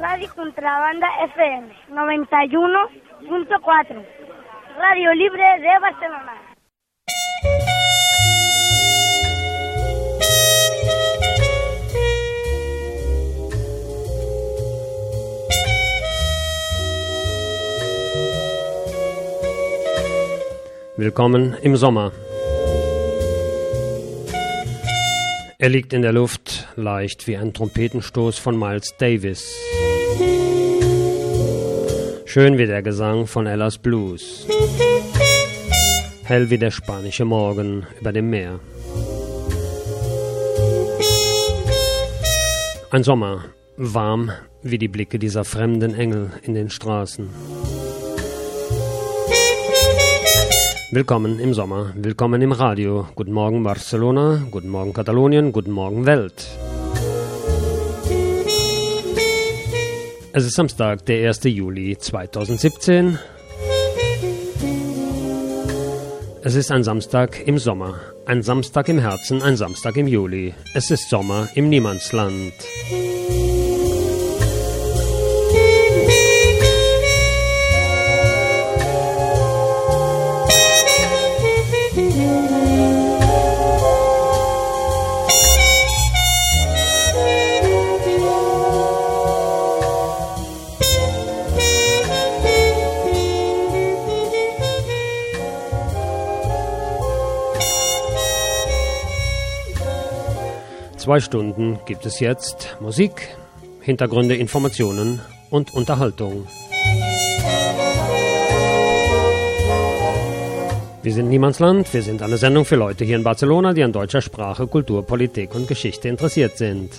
Radio Contrabanda FM 91.4. Radio Libre de Barcelona. Willkommen im Sommer. Er liegt in der Luft, leicht wie ein Trompetenstoß von Miles Davis. Schön wie der Gesang von Ellas Blues. Hell wie der spanische Morgen über dem Meer. Ein Sommer, warm wie die Blicke dieser fremden Engel in den Straßen. Willkommen im Sommer, willkommen im Radio. Guten Morgen Barcelona, guten Morgen Katalonien, guten Morgen Welt. Es ist Samstag, der 1. Juli 2017. Es ist ein Samstag im Sommer, ein Samstag im Herzen, ein Samstag im Juli. Es ist Sommer im Niemandsland. Zwei Stunden gibt es jetzt Musik, Hintergründe, Informationen und Unterhaltung. Wir sind Niemandsland, wir sind eine Sendung für Leute hier in Barcelona, die an deutscher Sprache, Kultur, Politik und Geschichte interessiert sind.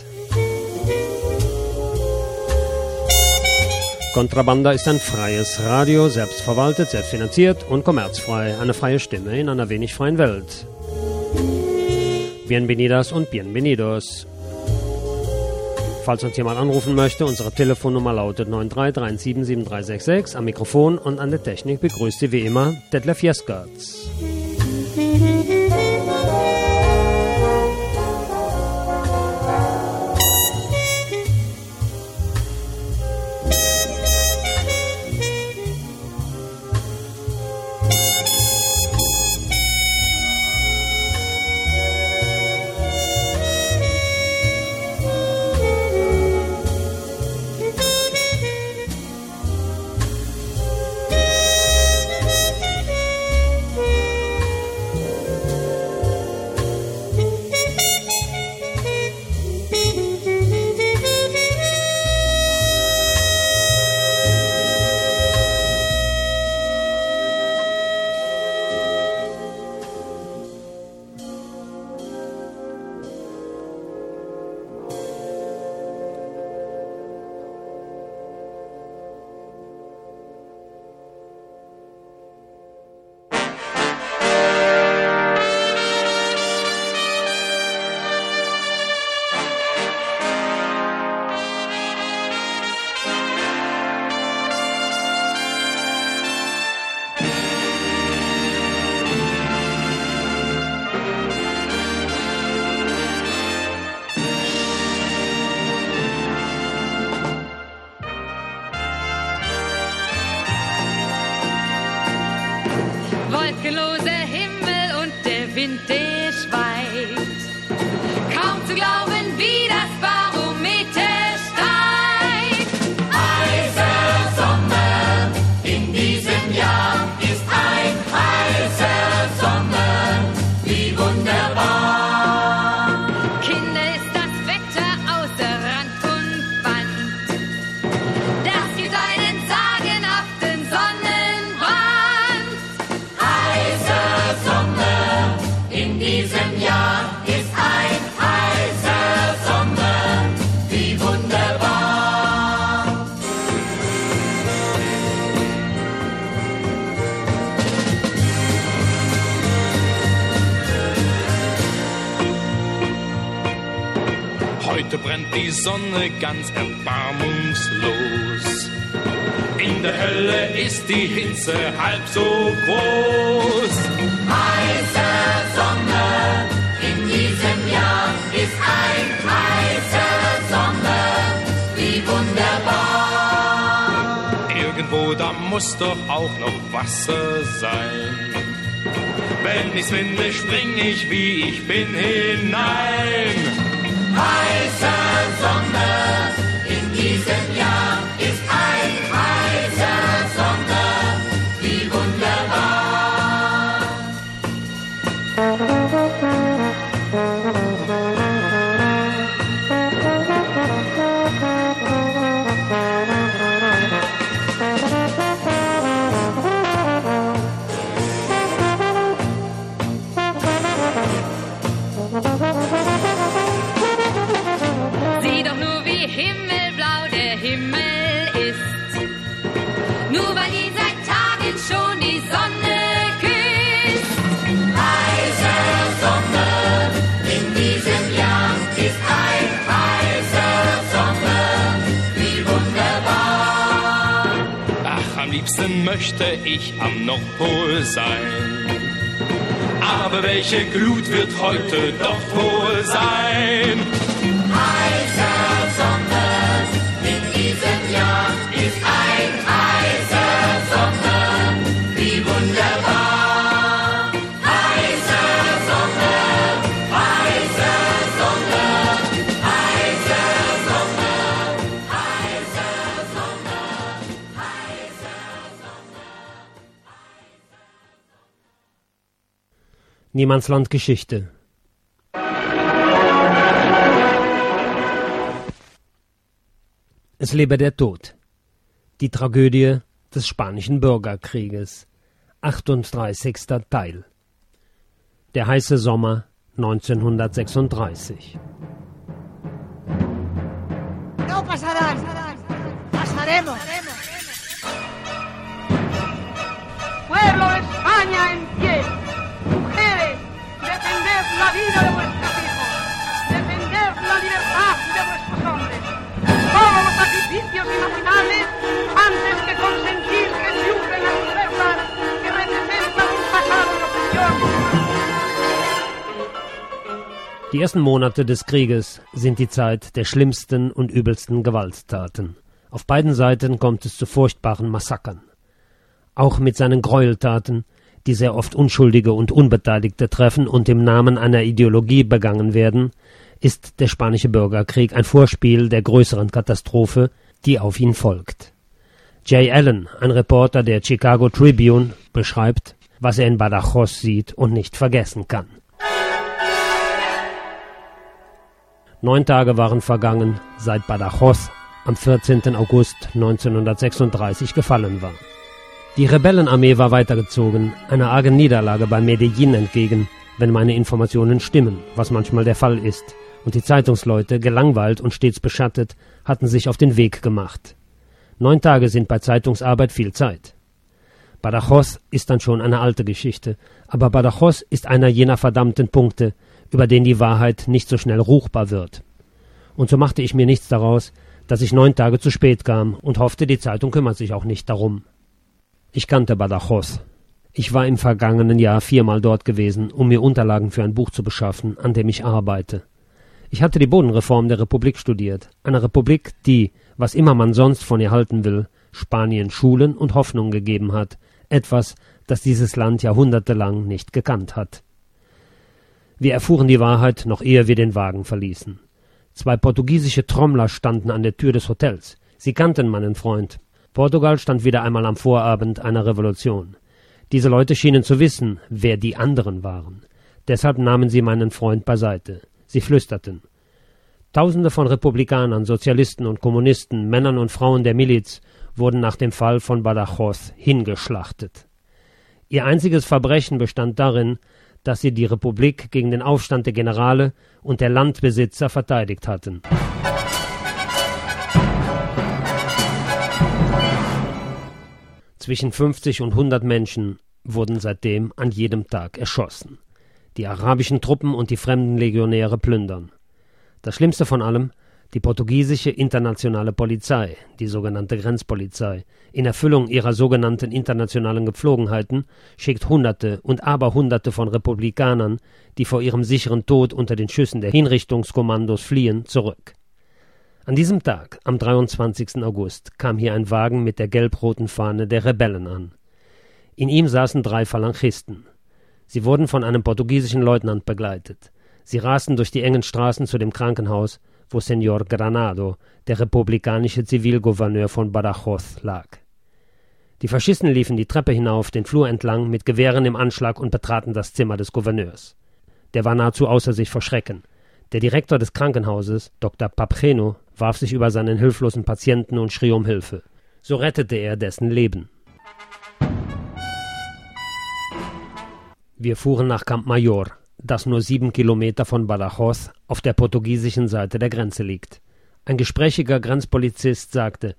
Kontrabanda ist ein freies Radio, selbstverwaltet, selbstfinanziert und kommerzfrei, eine freie Stimme in einer wenig freien Welt. Bienvenidas und bienvenidos. Falls uns jemand anrufen möchte, unsere Telefonnummer lautet 93377366. Am Mikrofon und an der Technik begrüßt Sie wie immer Detlef Jeskertz. Wolkenloser Himmel und der Wind, der schweigt. Sonne ganz erbarmungslos. In der Hölle ist die Hitze halb so groß. Heißer Sommer in diesem Jahr ist ein heißer Sommer, wie wunderbar. muss doch auch noch Wasser sein. Wenn ich's finde, spring ich wie ich bin hinein. Heiße Sonne in diesem möchte ich am Nordpol sein. Aber welche Glut wird heute dort wohl sein? Heiße Sonne in diesem Jahr ist ein Niemandsland Geschichte. Es lebe der Tod. Die Tragödie des spanischen Bürgerkrieges. 38. Teil. Der heiße Sommer 1936. No pasarán. Pasaremos. Pueblo España en pie. La vida de vuestros hijos. Defended la libertad de vuestros hombres. Todos los sacrificios imaginables antes que consentir que triunfen las fuerzas que representan un pasado de opresión. Die ersten Monate des Krieges sind die Zeit der schlimmsten und übelsten Gewalttaten. Auf beiden Seiten kommt es zu furchtbaren Massakern. Auch mit seinen Gräueltaten, die sehr oft Unschuldige und Unbeteiligte treffen und im Namen einer Ideologie begangen werden, ist der spanische Bürgerkrieg ein Vorspiel der größeren Katastrophe, die auf ihn folgt. Jay Allen, ein Reporter der Chicago Tribune, beschreibt, was er in Badajoz sieht und nicht vergessen kann. Neun Tage waren vergangen, seit Badajoz am 14. August 1936 gefallen war. Die Rebellenarmee war weitergezogen, einer argen Niederlage bei Medellin entgegen, wenn meine Informationen stimmen, was manchmal der Fall ist, und die Zeitungsleute, gelangweilt und stets beschattet, hatten sich auf den Weg gemacht. Neun Tage sind bei Zeitungsarbeit viel Zeit. Badajoz ist dann schon eine alte Geschichte, aber Badajoz ist einer jener verdammten Punkte, über den die Wahrheit nicht so schnell ruchbar wird. Und so machte ich mir nichts daraus, dass ich neun Tage zu spät kam und hoffte, die Zeitung kümmert sich auch nicht darum. Ich kannte Badajoz. Ich war im vergangenen Jahr viermal dort gewesen, um mir Unterlagen für ein Buch zu beschaffen, an dem ich arbeite. Ich hatte die Bodenreform der Republik studiert, einer Republik, die, was immer man sonst von ihr halten will, Spanien Schulen und Hoffnung gegeben hat, etwas, das dieses Land jahrhundertelang nicht gekannt hat. Wir erfuhren die Wahrheit noch ehe wir den Wagen verließen. Zwei portugiesische Trommler standen an der Tür des Hotels. Sie kannten meinen Freund. Portugal stand wieder einmal am Vorabend einer Revolution. Diese Leute schienen zu wissen, wer die anderen waren. Deshalb nahmen sie meinen Freund beiseite. Sie flüsterten. Tausende von Republikanern, Sozialisten und Kommunisten, Männern und Frauen der Miliz wurden nach dem Fall von Badajoz hingeschlachtet. Ihr einziges Verbrechen bestand darin, dass sie die Republik gegen den Aufstand der Generale und der Landbesitzer verteidigt hatten. Zwischen 50 und 100 Menschen wurden seitdem an jedem Tag erschossen. Die arabischen Truppen und die fremden Legionäre plündern. Das Schlimmste von allem, die portugiesische internationale Polizei, die sogenannte Grenzpolizei, in Erfüllung ihrer sogenannten internationalen Gepflogenheiten, schickt Hunderte und Aberhunderte von Republikanern, die vor ihrem sicheren Tod unter den Schüssen der Hinrichtungskommandos fliehen, zurück. An diesem Tag, am 23. August, kam hier ein Wagen mit der gelb-roten Fahne der Rebellen an. In ihm saßen drei Phalangisten. Sie wurden von einem portugiesischen Leutnant begleitet. Sie rasten durch die engen Straßen zu dem Krankenhaus, wo Senor Granado, der republikanische Zivilgouverneur von Badajoz, lag. Die Faschisten liefen die Treppe hinauf, den Flur entlang, mit Gewehren im Anschlag und betraten das Zimmer des Gouverneurs. Der war nahezu außer sich vor Schrecken. Der Direktor des Krankenhauses, Dr. Papgeno, warf sich über seinen hilflosen Patienten und schrie um Hilfe. So rettete er dessen Leben. Wir fuhren nach Camp Mayor, das nur sieben Kilometer von Badajoz auf der portugiesischen Seite der Grenze liegt. Ein gesprächiger Grenzpolizist sagte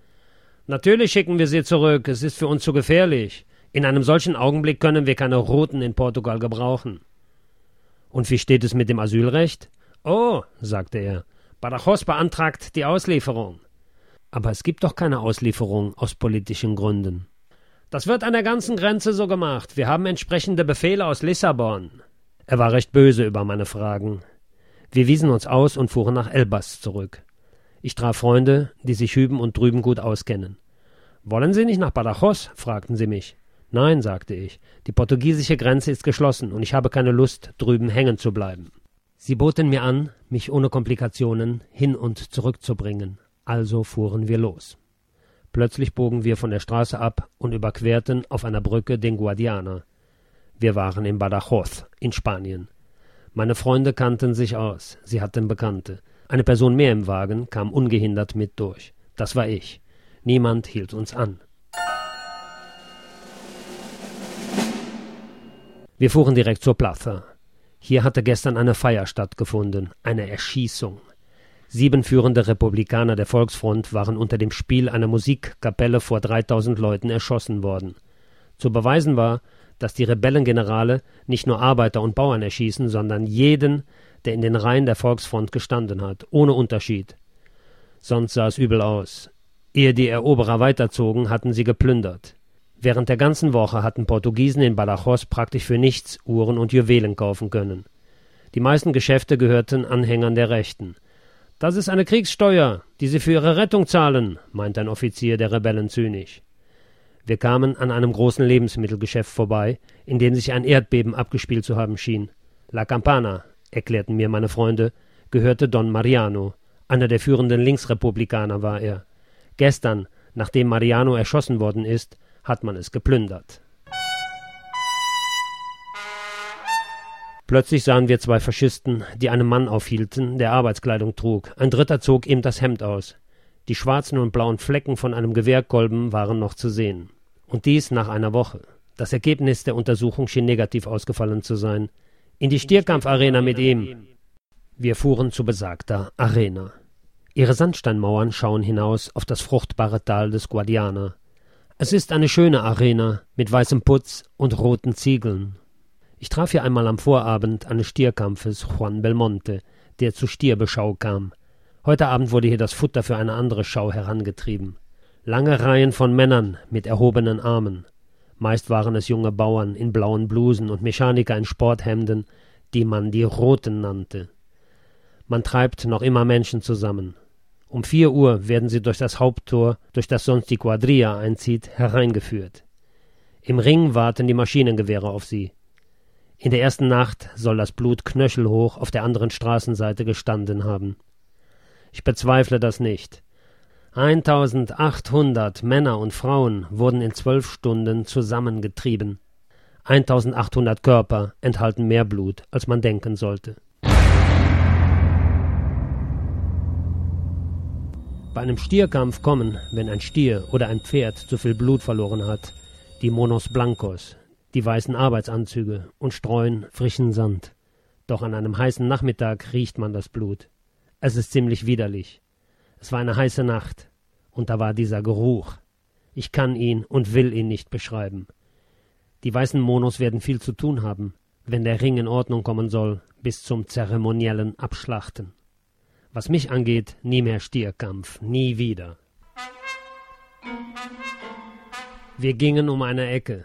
Natürlich schicken wir sie zurück, es ist für uns zu gefährlich. In einem solchen Augenblick können wir keine Routen in Portugal gebrauchen. Und wie steht es mit dem Asylrecht? Oh, sagte er, Badajoz beantragt die Auslieferung. Aber es gibt doch keine Auslieferung aus politischen Gründen. Das wird an der ganzen Grenze so gemacht. Wir haben entsprechende Befehle aus Lissabon. Er war recht böse über meine Fragen. Wir wiesen uns aus und fuhren nach Elbas zurück. Ich traf Freunde, die sich hüben und drüben gut auskennen. Wollen Sie nicht nach Badajoz? fragten sie mich. Nein, sagte ich, die portugiesische Grenze ist geschlossen und ich habe keine Lust, drüben hängen zu bleiben. Sie boten mir an, mich ohne Komplikationen hin und zurückzubringen, also fuhren wir los. Plötzlich bogen wir von der Straße ab und überquerten auf einer Brücke den Guadiana. Wir waren in Badajoz, in Spanien. Meine Freunde kannten sich aus, sie hatten Bekannte. Eine Person mehr im Wagen kam ungehindert mit durch. Das war ich. Niemand hielt uns an. Wir fuhren direkt zur Plaza. Hier hatte gestern eine Feier stattgefunden, eine Erschießung. Sieben führende Republikaner der Volksfront waren unter dem Spiel einer Musikkapelle vor 3000 Leuten erschossen worden. Zu beweisen war, dass die Rebellengenerale nicht nur Arbeiter und Bauern erschießen, sondern jeden, der in den Reihen der Volksfront gestanden hat, ohne Unterschied. Sonst sah es übel aus. Ehe die Eroberer weiterzogen, hatten sie geplündert. Während der ganzen Woche hatten Portugiesen in Badajoz praktisch für nichts Uhren und Juwelen kaufen können. Die meisten Geschäfte gehörten Anhängern der Rechten. Das ist eine Kriegssteuer, die sie für ihre Rettung zahlen, meinte ein Offizier der Rebellen zynisch. Wir kamen an einem großen Lebensmittelgeschäft vorbei, in dem sich ein Erdbeben abgespielt zu haben schien. La Campana, erklärten mir meine Freunde, gehörte Don Mariano. Einer der führenden Linksrepublikaner war er. Gestern, nachdem Mariano erschossen worden ist, hat man es geplündert. Plötzlich sahen wir zwei Faschisten, die einen Mann aufhielten, der Arbeitskleidung trug. Ein dritter zog ihm das Hemd aus. Die schwarzen und blauen Flecken von einem Gewehrkolben waren noch zu sehen. Und dies nach einer Woche. Das Ergebnis der Untersuchung schien negativ ausgefallen zu sein. In die Stierkampfarena mit ihm. Wir fuhren zu besagter Arena. Ihre Sandsteinmauern schauen hinaus auf das fruchtbare Tal des Guadiana. Es ist eine schöne Arena mit weißem Putz und roten Ziegeln. Ich traf hier einmal am Vorabend eines Stierkampfes Juan Belmonte, der zur Stierbeschau kam. Heute Abend wurde hier das Futter für eine andere Schau herangetrieben. Lange Reihen von Männern mit erhobenen Armen. Meist waren es junge Bauern in blauen Blusen und Mechaniker in Sporthemden, die man die Roten nannte. Man treibt noch immer Menschen zusammen. Um vier Uhr werden sie durch das Haupttor, durch das sonst die Quadrilla einzieht, hereingeführt. Im Ring warten die Maschinengewehre auf sie. In der ersten Nacht soll das Blut knöchelhoch auf der anderen Straßenseite gestanden haben. Ich bezweifle das nicht. 1800 Männer und Frauen wurden in zwölf Stunden zusammengetrieben. 1800 Körper enthalten mehr Blut, als man denken sollte. Bei einem Stierkampf kommen, wenn ein Stier oder ein Pferd zu viel Blut verloren hat, die Monos Blancos, die weißen Arbeitsanzüge und streuen frischen Sand. Doch an einem heißen Nachmittag riecht man das Blut. Es ist ziemlich widerlich. Es war eine heiße Nacht, und da war dieser Geruch. Ich kann ihn und will ihn nicht beschreiben. Die weißen Monos werden viel zu tun haben, wenn der Ring in Ordnung kommen soll, bis zum zeremoniellen Abschlachten. Was mich angeht, nie mehr Stierkampf, nie wieder. Wir gingen um eine Ecke.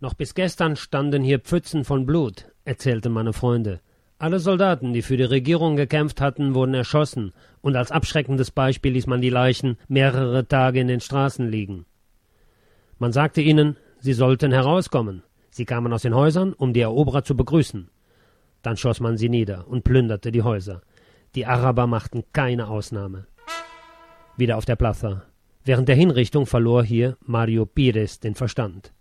Noch bis gestern standen hier Pfützen von Blut, erzählten meine Freunde. Alle Soldaten, die für die Regierung gekämpft hatten, wurden erschossen, und als abschreckendes Beispiel ließ man die Leichen mehrere Tage in den Straßen liegen. Man sagte ihnen, sie sollten herauskommen. Sie kamen aus den Häusern, um die Eroberer zu begrüßen. Dann schoss man sie nieder und plünderte die Häuser. Die Araber machten keine Ausnahme. Wieder auf der Plaza. Während der Hinrichtung verlor hier Mario Pires den Verstand.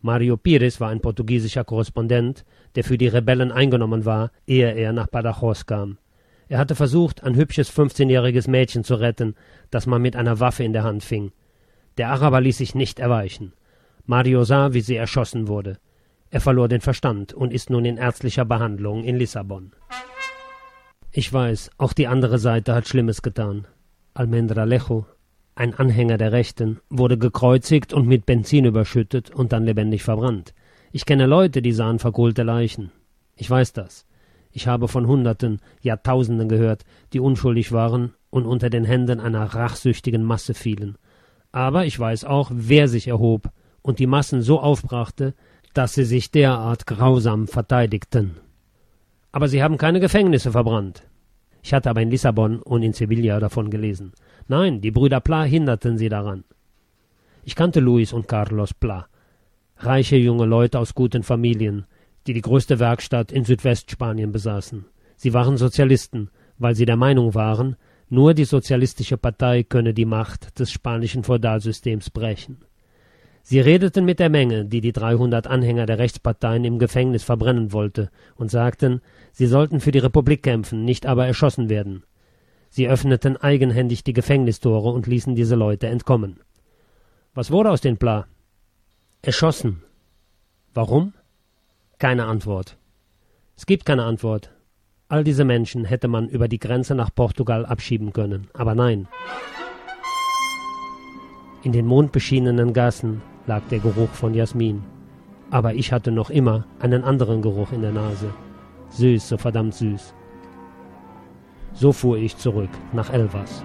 Mario Pires war ein portugiesischer Korrespondent, der für die Rebellen eingenommen war, ehe er nach Badajoz kam. Er hatte versucht, ein hübsches 15-jähriges Mädchen zu retten, das man mit einer Waffe in der Hand fing. Der Araber ließ sich nicht erweichen. Mario sah, wie sie erschossen wurde. Er verlor den Verstand und ist nun in ärztlicher Behandlung in Lissabon. Ich weiß, auch die andere Seite hat Schlimmes getan. Almendralejo, ein Anhänger der Rechten, wurde gekreuzigt und mit Benzin überschüttet und dann lebendig verbrannt. Ich kenne Leute, die sahen verkohlte Leichen. Ich weiß das. Ich habe von Hunderten, Jahrtausenden gehört, die unschuldig waren und unter den Händen einer rachsüchtigen Masse fielen. Aber ich weiß auch, wer sich erhob und die Massen so aufbrachte, dass sie sich derart grausam verteidigten. Aber sie haben keine Gefängnisse verbrannt. Ich hatte aber in Lissabon und in Sevilla davon gelesen. Nein, die Brüder Pla hinderten sie daran. Ich kannte Luis und Carlos Pla, reiche junge Leute aus guten Familien, die die größte Werkstatt in Südwestspanien besaßen. Sie waren Sozialisten, weil sie der Meinung waren, nur die sozialistische Partei könne die Macht des spanischen Feudalsystems brechen. Sie redeten mit der Menge, die die 300 Anhänger der Rechtsparteien im Gefängnis verbrennen wollte, und sagten, sie sollten für die Republik kämpfen, nicht aber erschossen werden. Sie öffneten eigenhändig die Gefängnistore und ließen diese Leute entkommen. Was wurde aus den Pla? Erschossen. Warum? Keine Antwort. Es gibt keine Antwort. All diese Menschen hätte man über die Grenze nach Portugal abschieben können, aber nein. In den mondbeschienenen Gassen lag der Geruch von Jasmin. Aber ich hatte noch immer einen anderen Geruch in der Nase. Süß, so verdammt süß. So fuhr ich zurück nach Elvas.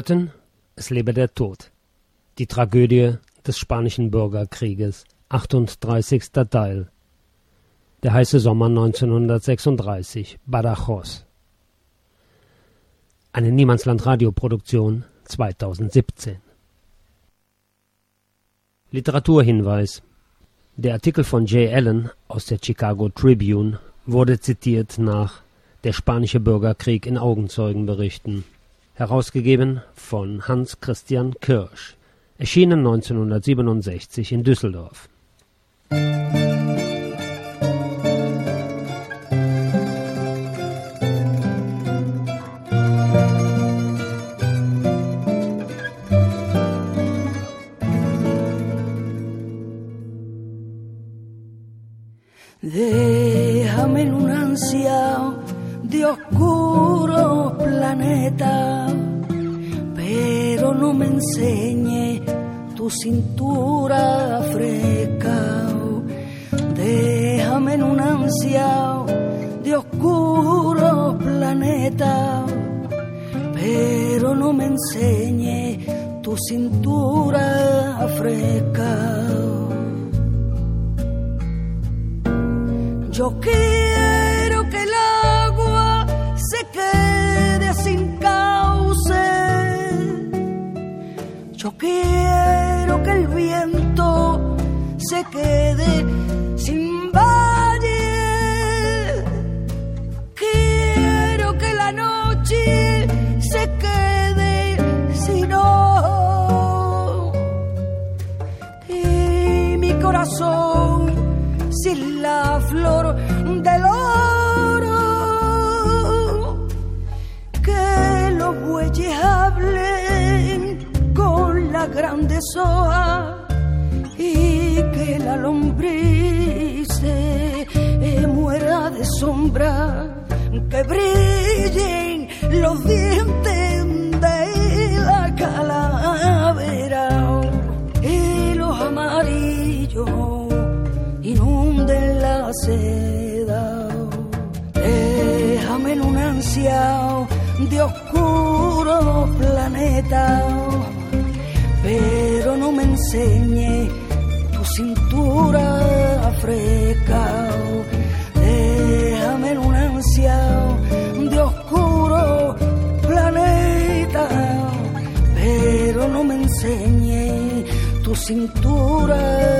Hörten Es lebe der Tod. Die Tragödie des spanischen Bürgerkrieges, 38. Teil. Der heiße Sommer 1936, Badajoz. Eine Niemandsland-Radioproduktion 2017. Literaturhinweis. Der Artikel von Jay Allen aus der Chicago Tribune wurde zitiert nach Der spanische Bürgerkrieg in Augenzeugenberichten herausgegeben von Hans Christian Kirsch, erschienen 1967 in Düsseldorf. Déjame cintura fresca. Déjame en un ansia de oscuro planeta, pero no me enseñe tu cintura fresca. Yo quiero Yo quiero que el viento se quede sin valle. Quiero que la noche se quede sin ojos y mi corazón sin la flor y que la lombriz se muera de sombra, que brillen los dientes de la calavera y los amarillos inunden la seda. Déjame en un ansia de oscuro planeta, enseñe tu cintura fresca. Déjame en un ansia de oscuro planeta, pero no me enseñe tu cintura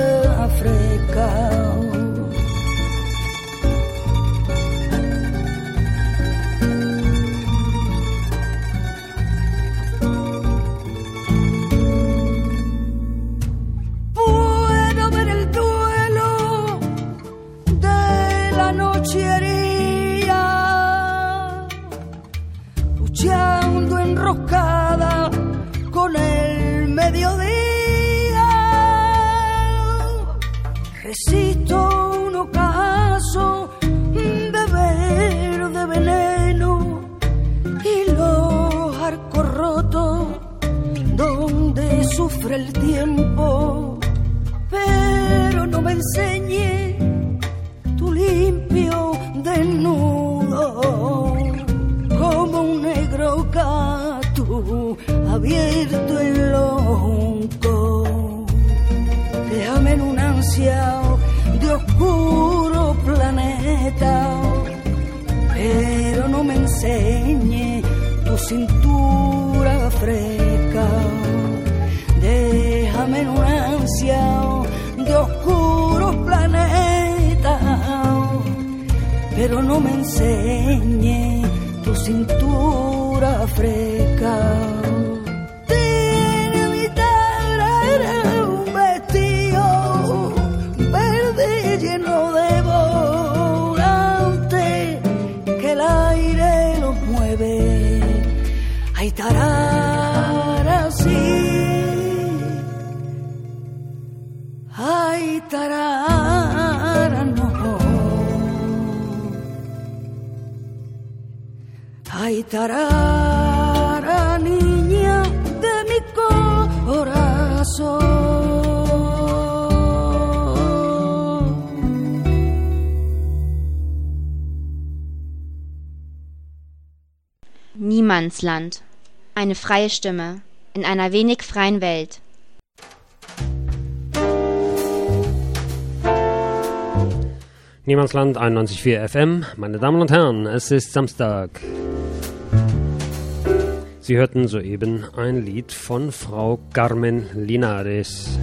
say Tarara, niña de mi corazón. Niemandsland. Eine freie Stimme in einer wenig freien Welt. Niemandsland 91.4 FM. Meine Damen und Herren, es ist Samstag. Sie hörten soeben ein Lied von Frau Carmen Linares.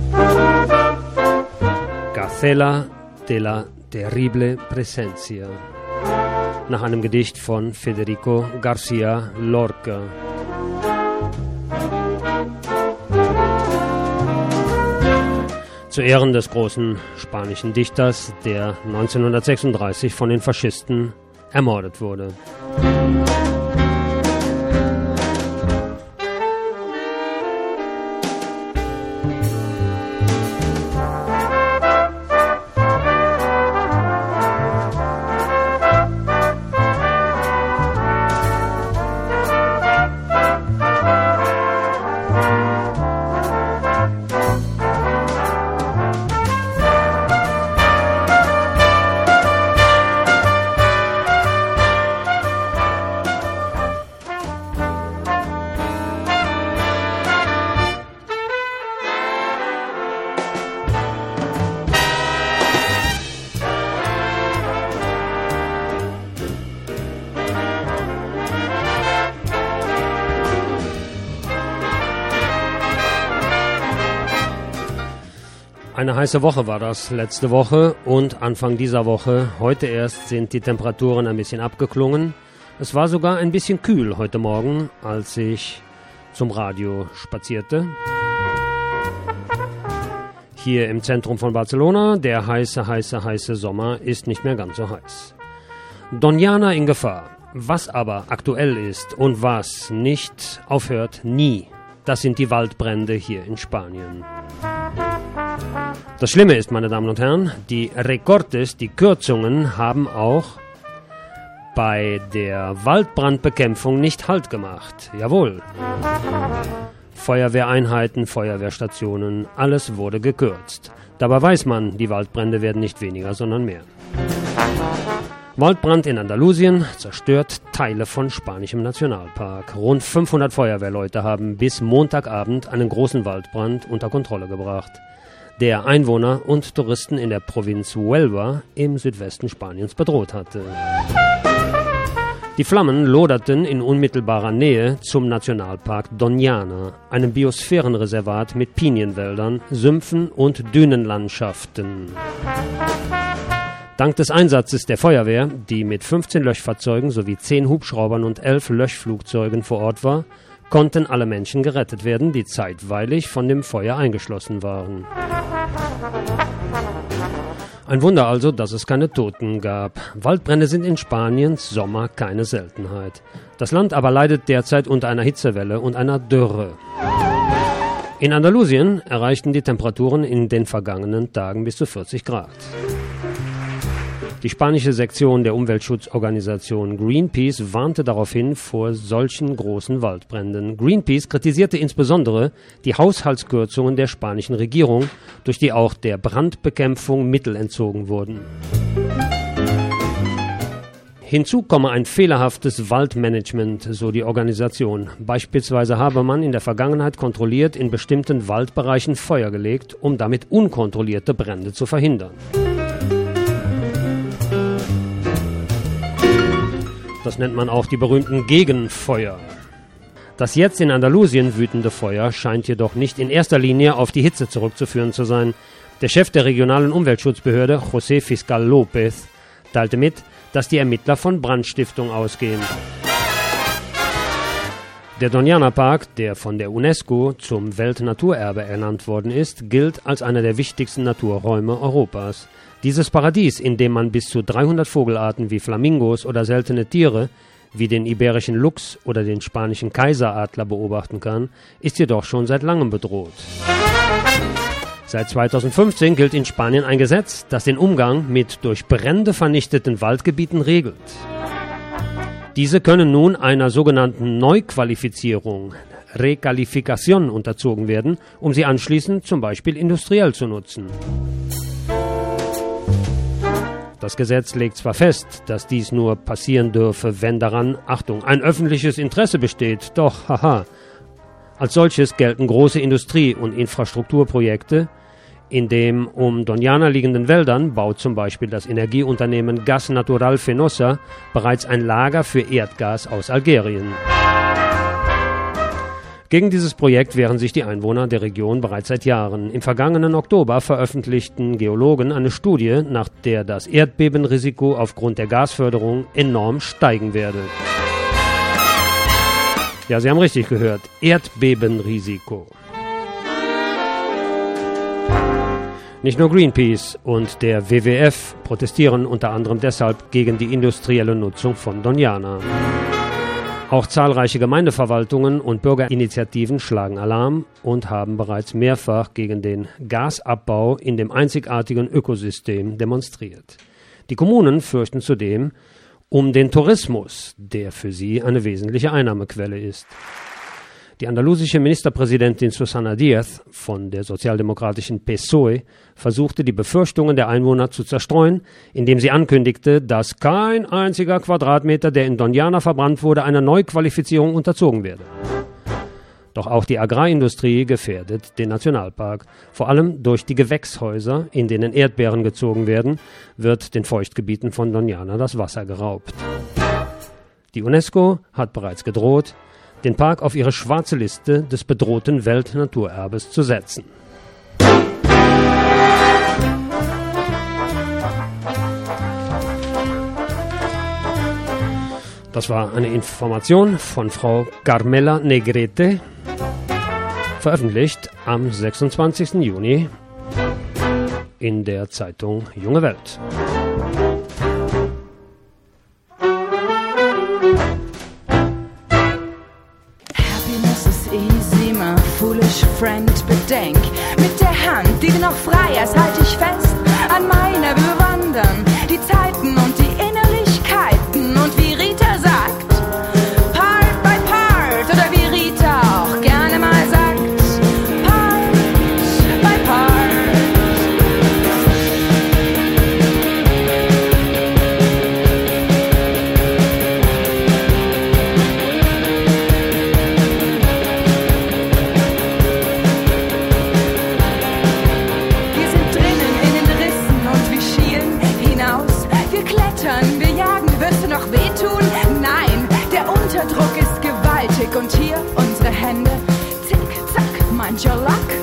Gacela de la Terrible Presencia. Nach einem Gedicht von Federico Garcia Lorca. Zu Ehren des großen spanischen Dichters, der 1936 von den Faschisten ermordet wurde. Heiße Woche war das letzte Woche und Anfang dieser Woche, heute erst, sind die Temperaturen ein bisschen abgeklungen. Es war sogar ein bisschen kühl heute Morgen, als ich zum Radio spazierte. Hier im Zentrum von Barcelona, der heiße, heiße, heiße Sommer ist nicht mehr ganz so heiß. Donjana in Gefahr. Was aber aktuell ist und was nicht aufhört, nie, das sind die Waldbrände hier in Spanien. Das Schlimme ist, meine Damen und Herren, die Recortes, die Kürzungen haben auch bei der Waldbrandbekämpfung nicht Halt gemacht. Jawohl. Feuerwehreinheiten, Feuerwehrstationen, alles wurde gekürzt. Dabei weiß man, die Waldbrände werden nicht weniger, sondern mehr. Waldbrand in Andalusien zerstört Teile von spanischem Nationalpark. Rund 500 Feuerwehrleute haben bis Montagabend einen großen Waldbrand unter Kontrolle gebracht, der Einwohner und Touristen in der Provinz Huelva im Südwesten Spaniens bedroht hatte. Die Flammen loderten in unmittelbarer Nähe zum Nationalpark Doñana, einem Biosphärenreservat mit Pinienwäldern, Sümpfen und Dünenlandschaften. Dank des Einsatzes der Feuerwehr, die mit 15 Löschfahrzeugen sowie 10 Hubschraubern und 11 Löschflugzeugen vor Ort war, konnten alle Menschen gerettet werden, die zeitweilig von dem Feuer eingeschlossen waren. Ein Wunder also, dass es keine Toten gab. Waldbrände sind in Spaniens Sommer keine Seltenheit. Das Land aber leidet derzeit unter einer Hitzewelle und einer Dürre. In Andalusien erreichten die Temperaturen in den vergangenen Tagen bis zu 40 Grad. Die spanische Sektion der Umweltschutzorganisation Greenpeace warnte daraufhin vor solchen großen Waldbränden. Greenpeace kritisierte insbesondere die Haushaltskürzungen der spanischen Regierung, durch die auch der Brandbekämpfung Mittel entzogen wurden. Hinzu komme ein fehlerhaftes Waldmanagement, so die Organisation. Beispielsweise habe man in der Vergangenheit kontrolliert in bestimmten Waldbereichen Feuer gelegt, um damit unkontrollierte Brände zu verhindern. Das nennt man auch die berühmten Gegenfeuer. Das jetzt in Andalusien wütende Feuer scheint jedoch nicht in erster Linie auf die Hitze zurückzuführen zu sein. Der Chef der regionalen Umweltschutzbehörde, José Fiscal López, teilte mit, dass die Ermittler von Brandstiftung ausgehen. Der Doñana Park, der von der UNESCO zum Weltnaturerbe ernannt worden ist, gilt als einer der wichtigsten Naturräume Europas. Dieses Paradies, in dem man bis zu 300 Vogelarten wie Flamingos oder seltene Tiere wie den iberischen Luchs oder den spanischen Kaiseradler beobachten kann, ist jedoch schon seit langem bedroht. Seit 2015 gilt in Spanien ein Gesetz, das den Umgang mit durch Brände vernichteten Waldgebieten regelt. Diese können nun einer sogenannten Neuqualifizierung, Requalification, unterzogen werden, um sie anschließend zum Beispiel industriell zu nutzen. Das Gesetz legt zwar fest, dass dies nur passieren dürfe, wenn daran, Achtung, ein öffentliches Interesse besteht, doch, haha. Als solches gelten große Industrie- und Infrastrukturprojekte. In den um Doñana liegenden Wäldern baut zum Beispiel das Energieunternehmen Gas Natural Fenosa bereits ein Lager für Erdgas aus Algerien. Gegen dieses Projekt wehren sich die Einwohner der Region bereits seit Jahren. Im vergangenen Oktober veröffentlichten Geologen eine Studie, nach der das Erdbebenrisiko aufgrund der Gasförderung enorm steigen werde. Ja, Sie haben richtig gehört. Erdbebenrisiko. Nicht nur Greenpeace und der WWF protestieren unter anderem deshalb gegen die industrielle Nutzung von Doñana. Auch zahlreiche Gemeindeverwaltungen und Bürgerinitiativen schlagen Alarm und haben bereits mehrfach gegen den Gasabbau in dem einzigartigen Ökosystem demonstriert. Die Kommunen fürchten zudem um den Tourismus, der für sie eine wesentliche Einnahmequelle ist. Die andalusische Ministerpräsidentin Susana Díaz von der sozialdemokratischen PSOE versuchte die Befürchtungen der Einwohner zu zerstreuen, indem sie ankündigte, dass kein einziger Quadratmeter, der in Doñana verbrannt wurde, einer Neuqualifizierung unterzogen werde. Doch auch die Agrarindustrie gefährdet den Nationalpark. Vor allem durch die Gewächshäuser, in denen Erdbeeren gezogen werden, wird den Feuchtgebieten von Doñana das Wasser geraubt. Die UNESCO hat bereits gedroht, den Park auf ihre schwarze Liste des bedrohten Weltnaturerbes zu setzen. Das war eine Information von Frau Carmela Negrete, veröffentlicht am 26. Juni in der Zeitung Junge Welt. Friend, bedenk. Mit der Hand, die du noch frei hast, halte ich fest an meiner Bewandern. your luck.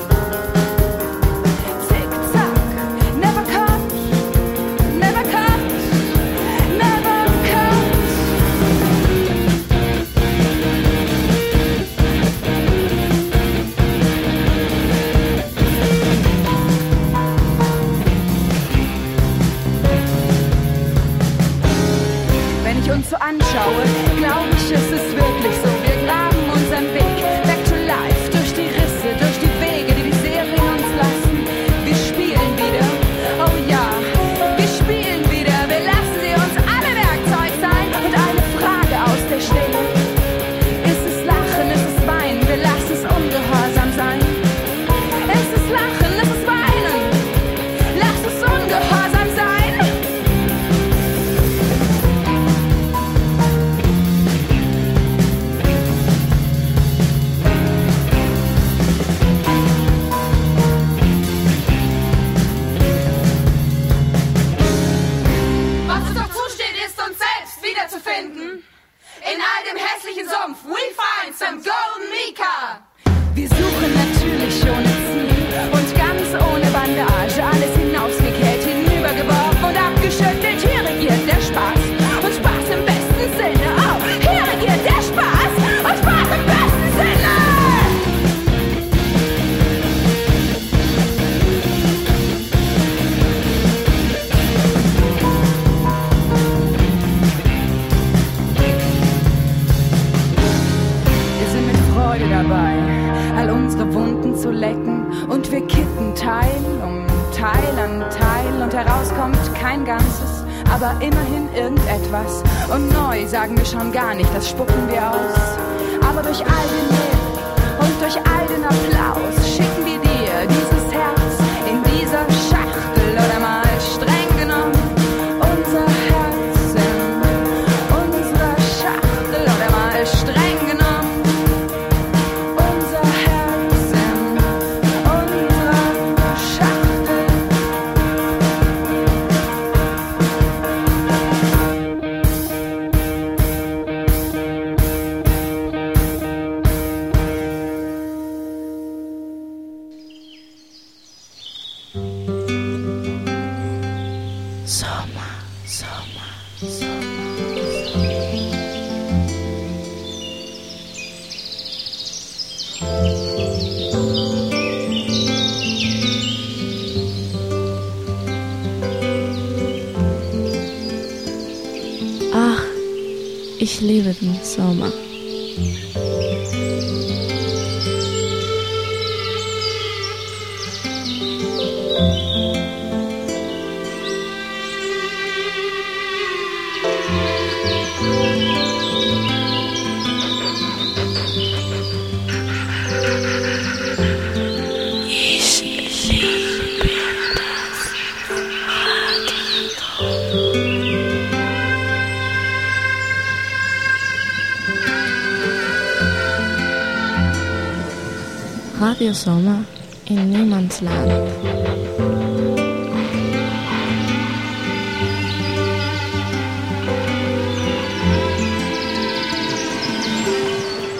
Sommer in Niemandsland.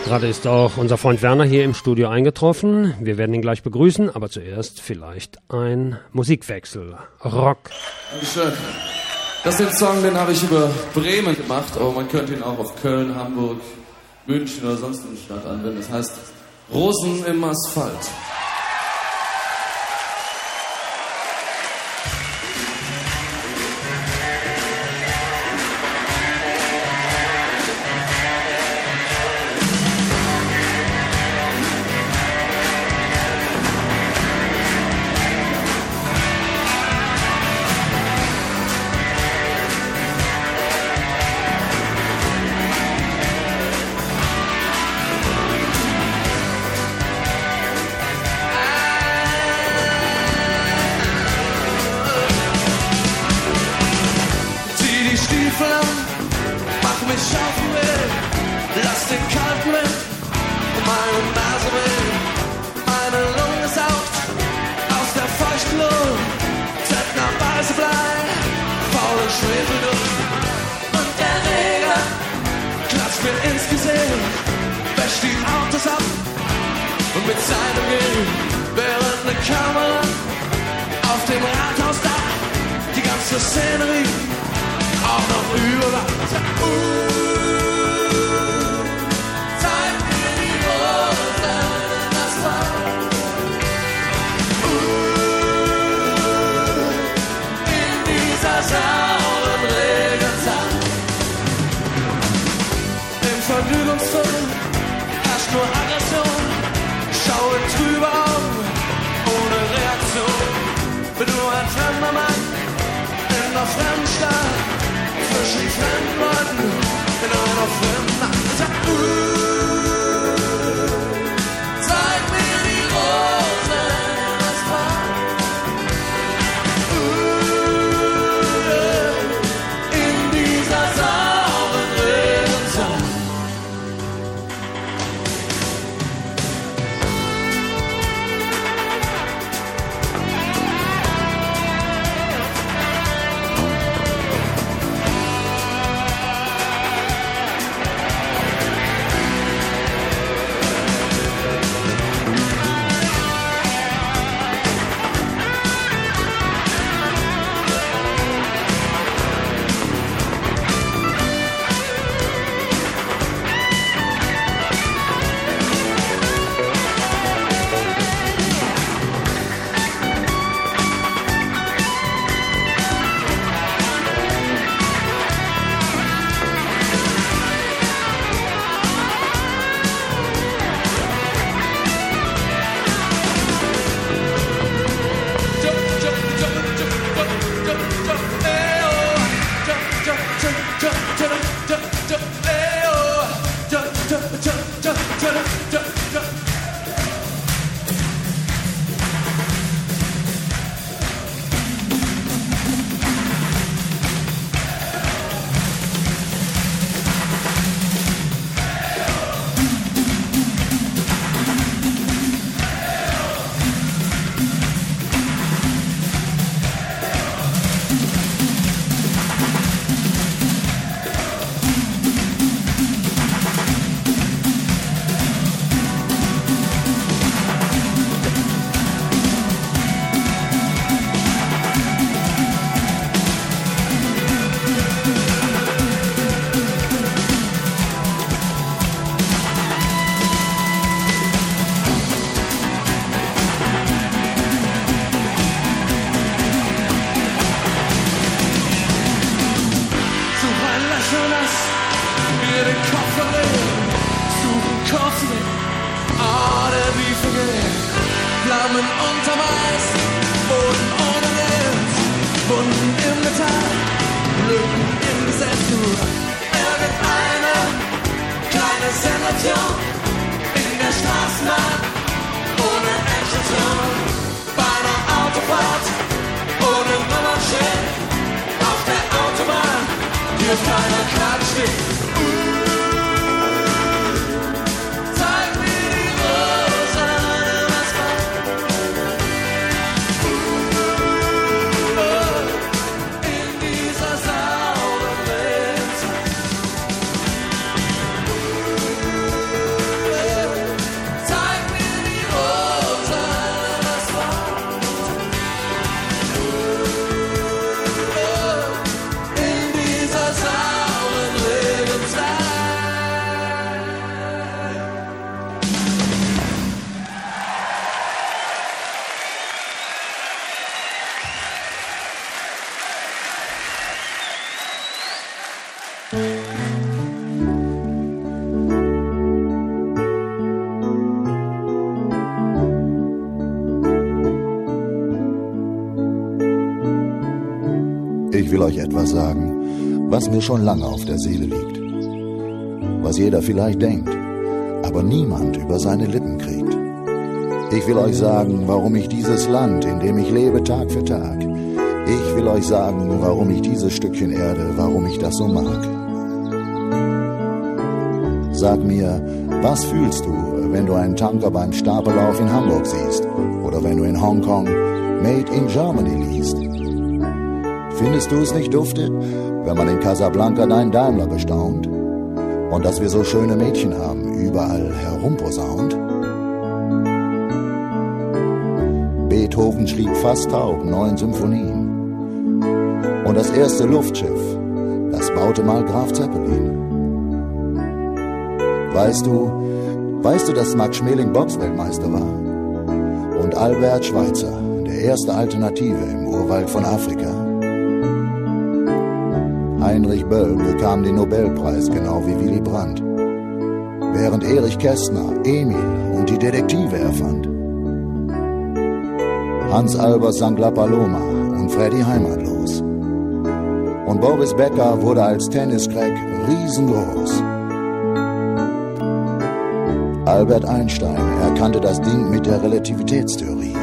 Gerade ist auch unser Freund Werner hier im Studio eingetroffen. Wir werden ihn gleich begrüßen, aber zuerst vielleicht ein Musikwechsel. Rock. Dankeschön. Das ist der Song, den habe ich über Bremen gemacht, aber man könnte ihn auch auf Köln, Hamburg, München oder sonst eine Stadt anwenden. Das heißt Rosen im Asphalt. etwas sagen, was mir schon lange auf der Seele liegt. Was jeder vielleicht denkt, aber niemand über seine Lippen kriegt. Ich will euch sagen, warum ich dieses Land, in dem ich lebe, Tag für Tag. Ich will euch sagen, warum ich dieses Stückchen Erde, warum ich das so mag. Sag mir, was fühlst du, wenn du einen Tanker beim Stapellauf in Hamburg siehst? Oder wenn du in Hongkong Made in Germany liest? Findest du es nicht dufte, wenn man in Casablanca deinen Daimler bestaunt? Und dass wir so schöne Mädchen haben, überall herumposaunt? Beethoven schrieb fast taub neun Symphonien. Und das erste Luftschiff, das baute mal Graf Zeppelin. Weißt du, weißt du, dass Max Schmeling Boxweltmeister war? Und Albert Schweitzer, der erste Alternative im Urwald von Afrika. Heinrich Böll bekam den Nobelpreis genau wie Willy Brandt. Während Erich Kästner, Emil und die Detektive erfand. Hans Albert sang La Paloma und Freddy heimatlos. Und Boris Becker wurde als Tenniscrack riesengroß. Albert Einstein erkannte das Ding mit der Relativitätstheorie.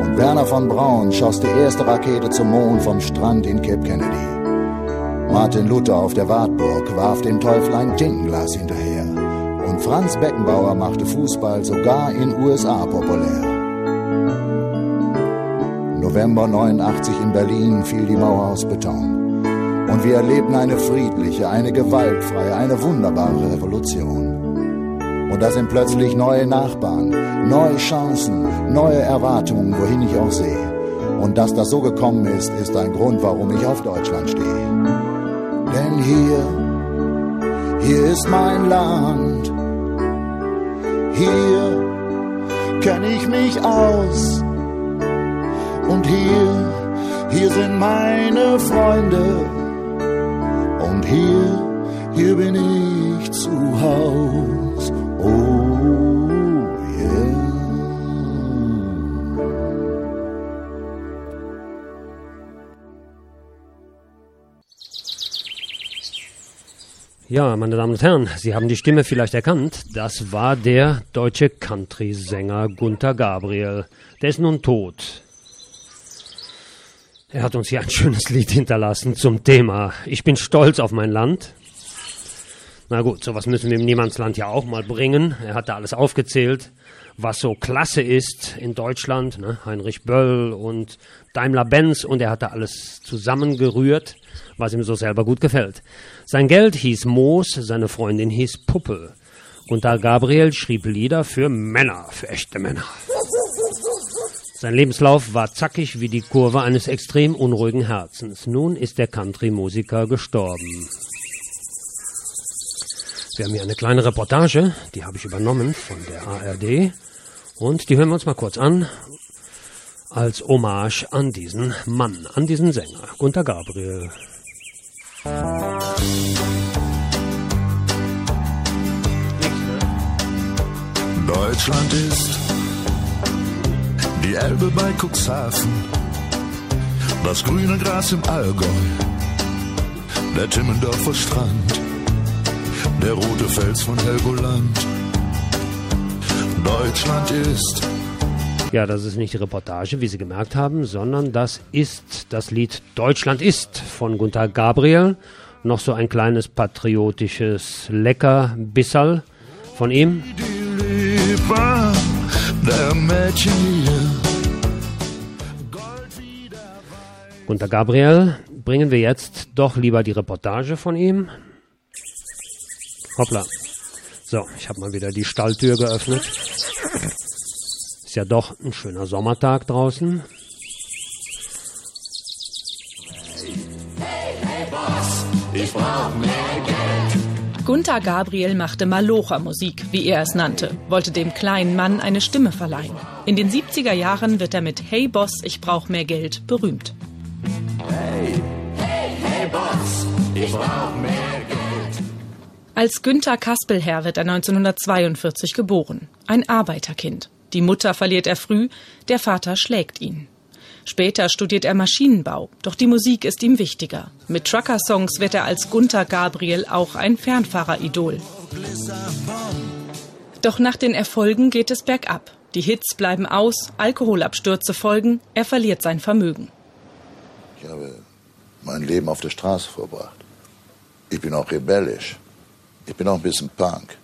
Und Werner von Braun schoss die erste Rakete zum Mond vom Strand in Cape Kennedy. Martin Luther auf der Wartburg warf dem Teufel ein Tintenglas hinterher. Und Franz Beckenbauer machte Fußball sogar in USA populär. November 89 in Berlin fiel die Mauer aus Beton. Und wir erlebten eine friedliche, eine gewaltfreie, eine wunderbare Revolution. Und da sind plötzlich neue Nachbarn, neue Chancen, neue Erwartungen, wohin ich auch sehe. Und dass das so gekommen ist, ist ein Grund, warum ich auf Deutschland stehe. Hier, hier ist mein Land. Hier kenn ich mich aus. Und hier, hier sind meine Freunde. Und hier, hier bin ich zu Haus. Oh Ja, meine Damen und Herren, Sie haben die Stimme vielleicht erkannt. Das war der deutsche Country-Sänger Gunther Gabriel. Der ist nun tot. Er hat uns hier ein schönes Lied hinterlassen zum Thema Ich bin stolz auf mein Land. Na gut, sowas müssen wir im Niemandsland ja auch mal bringen. Er hat da alles aufgezählt, was so klasse ist in Deutschland. Ne? Heinrich Böll und Daimler-Benz und er hat da alles zusammengerührt, was ihm so selber gut gefällt. Sein Geld hieß Moos, seine Freundin hieß Puppe. Gunther Gabriel schrieb Lieder für Männer, für echte Männer. Sein Lebenslauf war zackig wie die Kurve eines extrem unruhigen Herzens. Nun ist der Country-Musiker gestorben. Wir haben hier eine kleine Reportage, die habe ich übernommen von der ARD. Und die hören wir uns mal kurz an, als Hommage an diesen Mann, an diesen Sänger, Gunther Gabriel. Deutschland ist die Elbe bei Cuxhaven, das grüne Gras im Allgäu, der Timmendorfer Strand, der rote Fels von Helgoland. Deutschland ist Ja, das ist nicht die Reportage, wie Sie gemerkt haben, sondern das ist das Lied Deutschland ist von Gunther Gabriel. Noch so ein kleines patriotisches Leckerbisserl von ihm. Gunther Gabriel bringen wir jetzt doch lieber die Reportage von ihm. Hoppla. So, ich habe mal wieder die Stalltür geöffnet. Ist ja doch ein schöner Sommertag draußen. Ich brauch mehr Geld. Gunther Gabriel machte Malocher-Musik, wie er es nannte, wollte dem kleinen Mann eine Stimme verleihen. In den 70er Jahren wird er mit Hey Boss, ich brauch mehr Geld berühmt. Hey, hey, hey Boss, ich brauch mehr Geld. Als Günther Kaspelherr wird er 1942 geboren. Ein Arbeiterkind. Die Mutter verliert er früh, der Vater schlägt ihn. Später studiert er Maschinenbau, doch die Musik ist ihm wichtiger. Mit Trucker-Songs wird er als Gunther Gabriel auch ein Fernfahrer-Idol. Doch nach den Erfolgen geht es bergab. Die Hits bleiben aus, Alkoholabstürze folgen, er verliert sein Vermögen. Ich habe mein Leben auf der Straße verbracht. Ich bin auch rebellisch. Ich bin auch ein bisschen Punk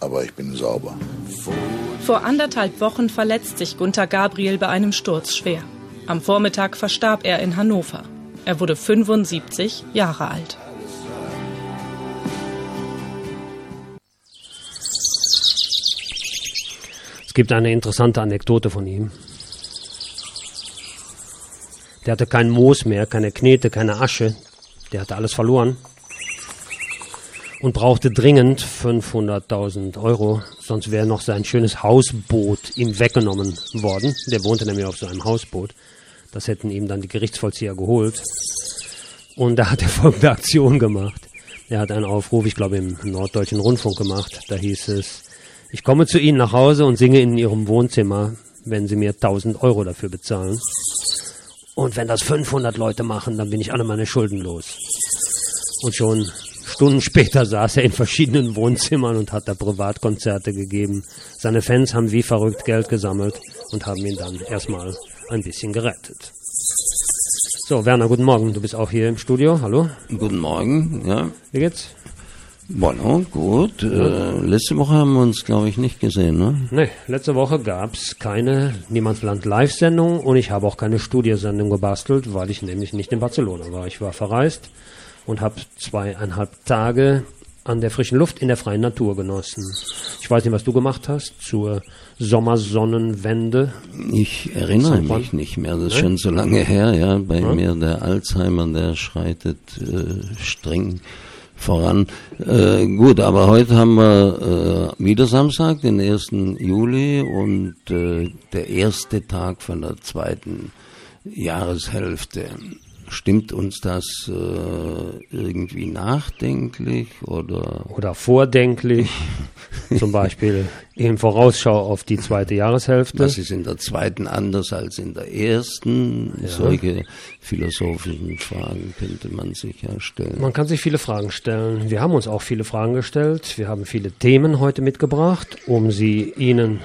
aber ich bin sauber. Vor anderthalb Wochen verletzt sich Gunther Gabriel bei einem Sturz schwer. Am Vormittag verstarb er in Hannover. Er wurde 75 Jahre alt. Es gibt eine interessante Anekdote von ihm. Der hatte kein Moos mehr, keine Knete, keine Asche. Der hatte alles verloren und brauchte dringend 500.000 Euro, sonst wäre noch sein schönes Hausboot ihm weggenommen worden. Der wohnte nämlich auf so einem Hausboot. Das hätten ihm dann die Gerichtsvollzieher geholt. Und da hat er folgende Aktion gemacht. Er hat einen Aufruf, ich glaube im Norddeutschen Rundfunk gemacht. Da hieß es, ich komme zu Ihnen nach Hause und singe in Ihrem Wohnzimmer, wenn Sie mir 1000 Euro dafür bezahlen. Und wenn das 500 Leute machen, dann bin ich alle meine Schulden los. Und schon Stunden später saß er in verschiedenen Wohnzimmern und hat da Privatkonzerte gegeben. Seine Fans haben wie verrückt Geld gesammelt und haben ihn dann erstmal ein bisschen gerettet. So, Werner, guten Morgen. Du bist auch hier im Studio. Hallo. Guten Morgen, ja. Wie geht's? Bueno, gut. Äh, letzte Woche haben wir uns, glaube ich, nicht gesehen, ne? Nee, letzte Woche gab's keine Niemandsland Live-Sendung und ich habe auch keine Studiosendung gebastelt, weil ich nämlich nicht in Barcelona war. Ich war verreist und habe zweieinhalb Tage an der frischen Luft in der freien Natur genossen. Ich weiß nicht, was du gemacht hast zur Sommersonnenwende. Ich erinnere mich nicht mehr, das ist Nee? schon so lange her, ja. Bei Ja. mir der Alzheimer, der schreitet äh, streng voran. Äh, gut, aber heute haben wir äh, wieder Samstag, den 1. Juli und äh, der erste Tag von der zweiten Jahreshälfte. Stimmt uns das äh, irgendwie nachdenklich oder? Oder vordenklich, zum Beispiel in Vorausschau auf die zweite Jahreshälfte. Was ist in der zweiten anders als in der ersten? Ja. Solche philosophischen Fragen könnte man sich ja stellen. Man kann sich viele Fragen stellen. Wir haben uns auch viele Fragen gestellt. Wir haben viele Themen heute mitgebracht, um sie Ihnen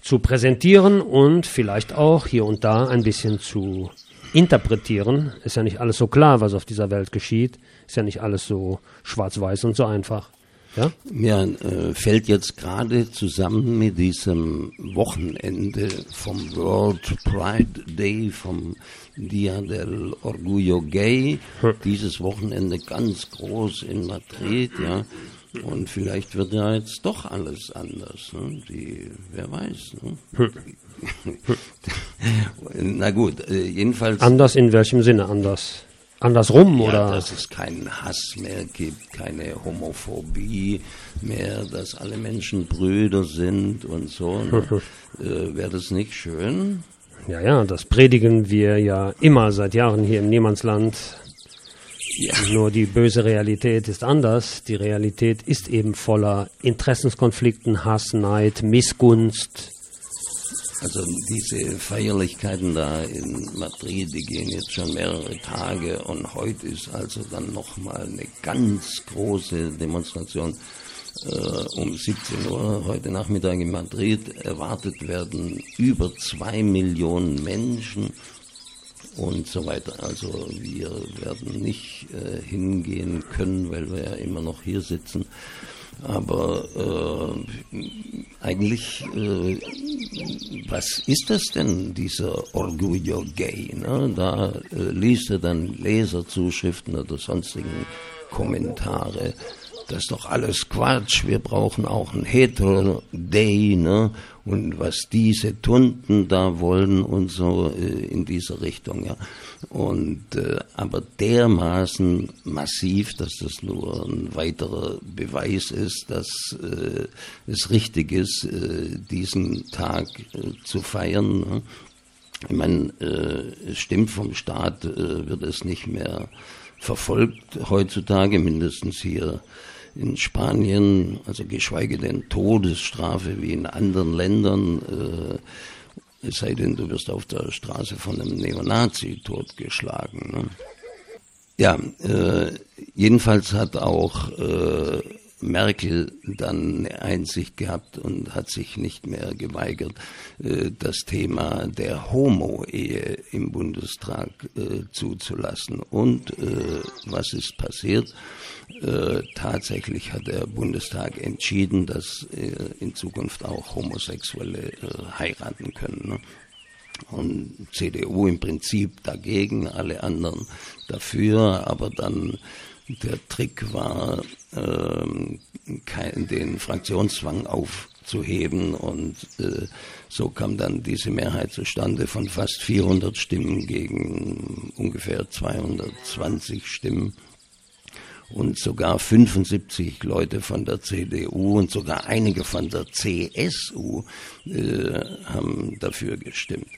zu präsentieren und vielleicht auch hier und da ein bisschen zu interpretieren. Ist ja nicht alles so klar, was auf dieser Welt geschieht. Ist ja nicht alles so schwarz-weiß und so einfach. Ja? Ja, äh, fällt jetzt gerade zusammen mit diesem Wochenende vom World Pride Day, vom Dia del Orgullo Gay. Dieses Wochenende ganz groß in Madrid, ja. Und vielleicht wird ja jetzt doch alles anders. Ne? Die, wer weiß. Ne? Na gut, äh, jedenfalls. Anders in welchem Sinne anders? Andersrum ja, oder? dass es keinen Hass mehr gibt, keine Homophobie mehr, dass alle Menschen Brüder sind und so. Ne? äh, Wäre das nicht schön? Ja, ja, das predigen wir ja immer seit Jahren hier im Niemandsland. Nur die böse Realität ist anders. Die Realität ist eben voller Interessenskonflikten, Hass, Neid, Missgunst. Also diese Feierlichkeiten da in Madrid, die gehen jetzt schon mehrere Tage und heute ist also dann nochmal eine ganz große Demonstration äh, um 17 Uhr heute Nachmittag in Madrid. Erwartet werden über zwei Millionen Menschen und so weiter. Also wir werden nicht äh, hingehen können, weil wir ja immer noch hier sitzen. Aber äh, eigentlich, äh, was ist das denn, dieser Orgullo Gay? Ne? Da äh, liest er dann Leserzuschriften oder sonstigen Kommentare. Das ist doch alles Quatsch. Wir brauchen auch ein Hetero Day, ne? Und was diese Tunden da wollen und so äh, in diese Richtung, ja. Und äh, aber dermaßen massiv, dass das nur ein weiterer Beweis ist, dass äh, es richtig ist, diesen Tag zu feiern. Ne? Ich meine, es stimmt, vom Staat wird es nicht mehr verfolgt heutzutage, mindestens hier in Spanien, also geschweige denn Todesstrafe wie in anderen Ländern, äh, es sei denn, du wirst auf der Straße von einem Neonazi totgeschlagen. Ne? Ja, äh, jedenfalls hat auch äh, Merkel dann Einsicht gehabt und hat sich nicht mehr geweigert, äh, das Thema der Homo-Ehe im Bundestag äh, zuzulassen. Und äh, was ist passiert? Tatsächlich hat der Bundestag entschieden, dass in Zukunft auch Homosexuelle heiraten können. Ne? Und CDU im Prinzip dagegen, alle anderen dafür, aber dann der Trick war, ähm, den Fraktionszwang auf zu heben und äh, so kam dann diese Mehrheit zustande von fast 400 Stimmen gegen ungefähr 220 Stimmen und sogar 75 Leute von der CDU und sogar einige von der CSU äh, haben dafür gestimmt.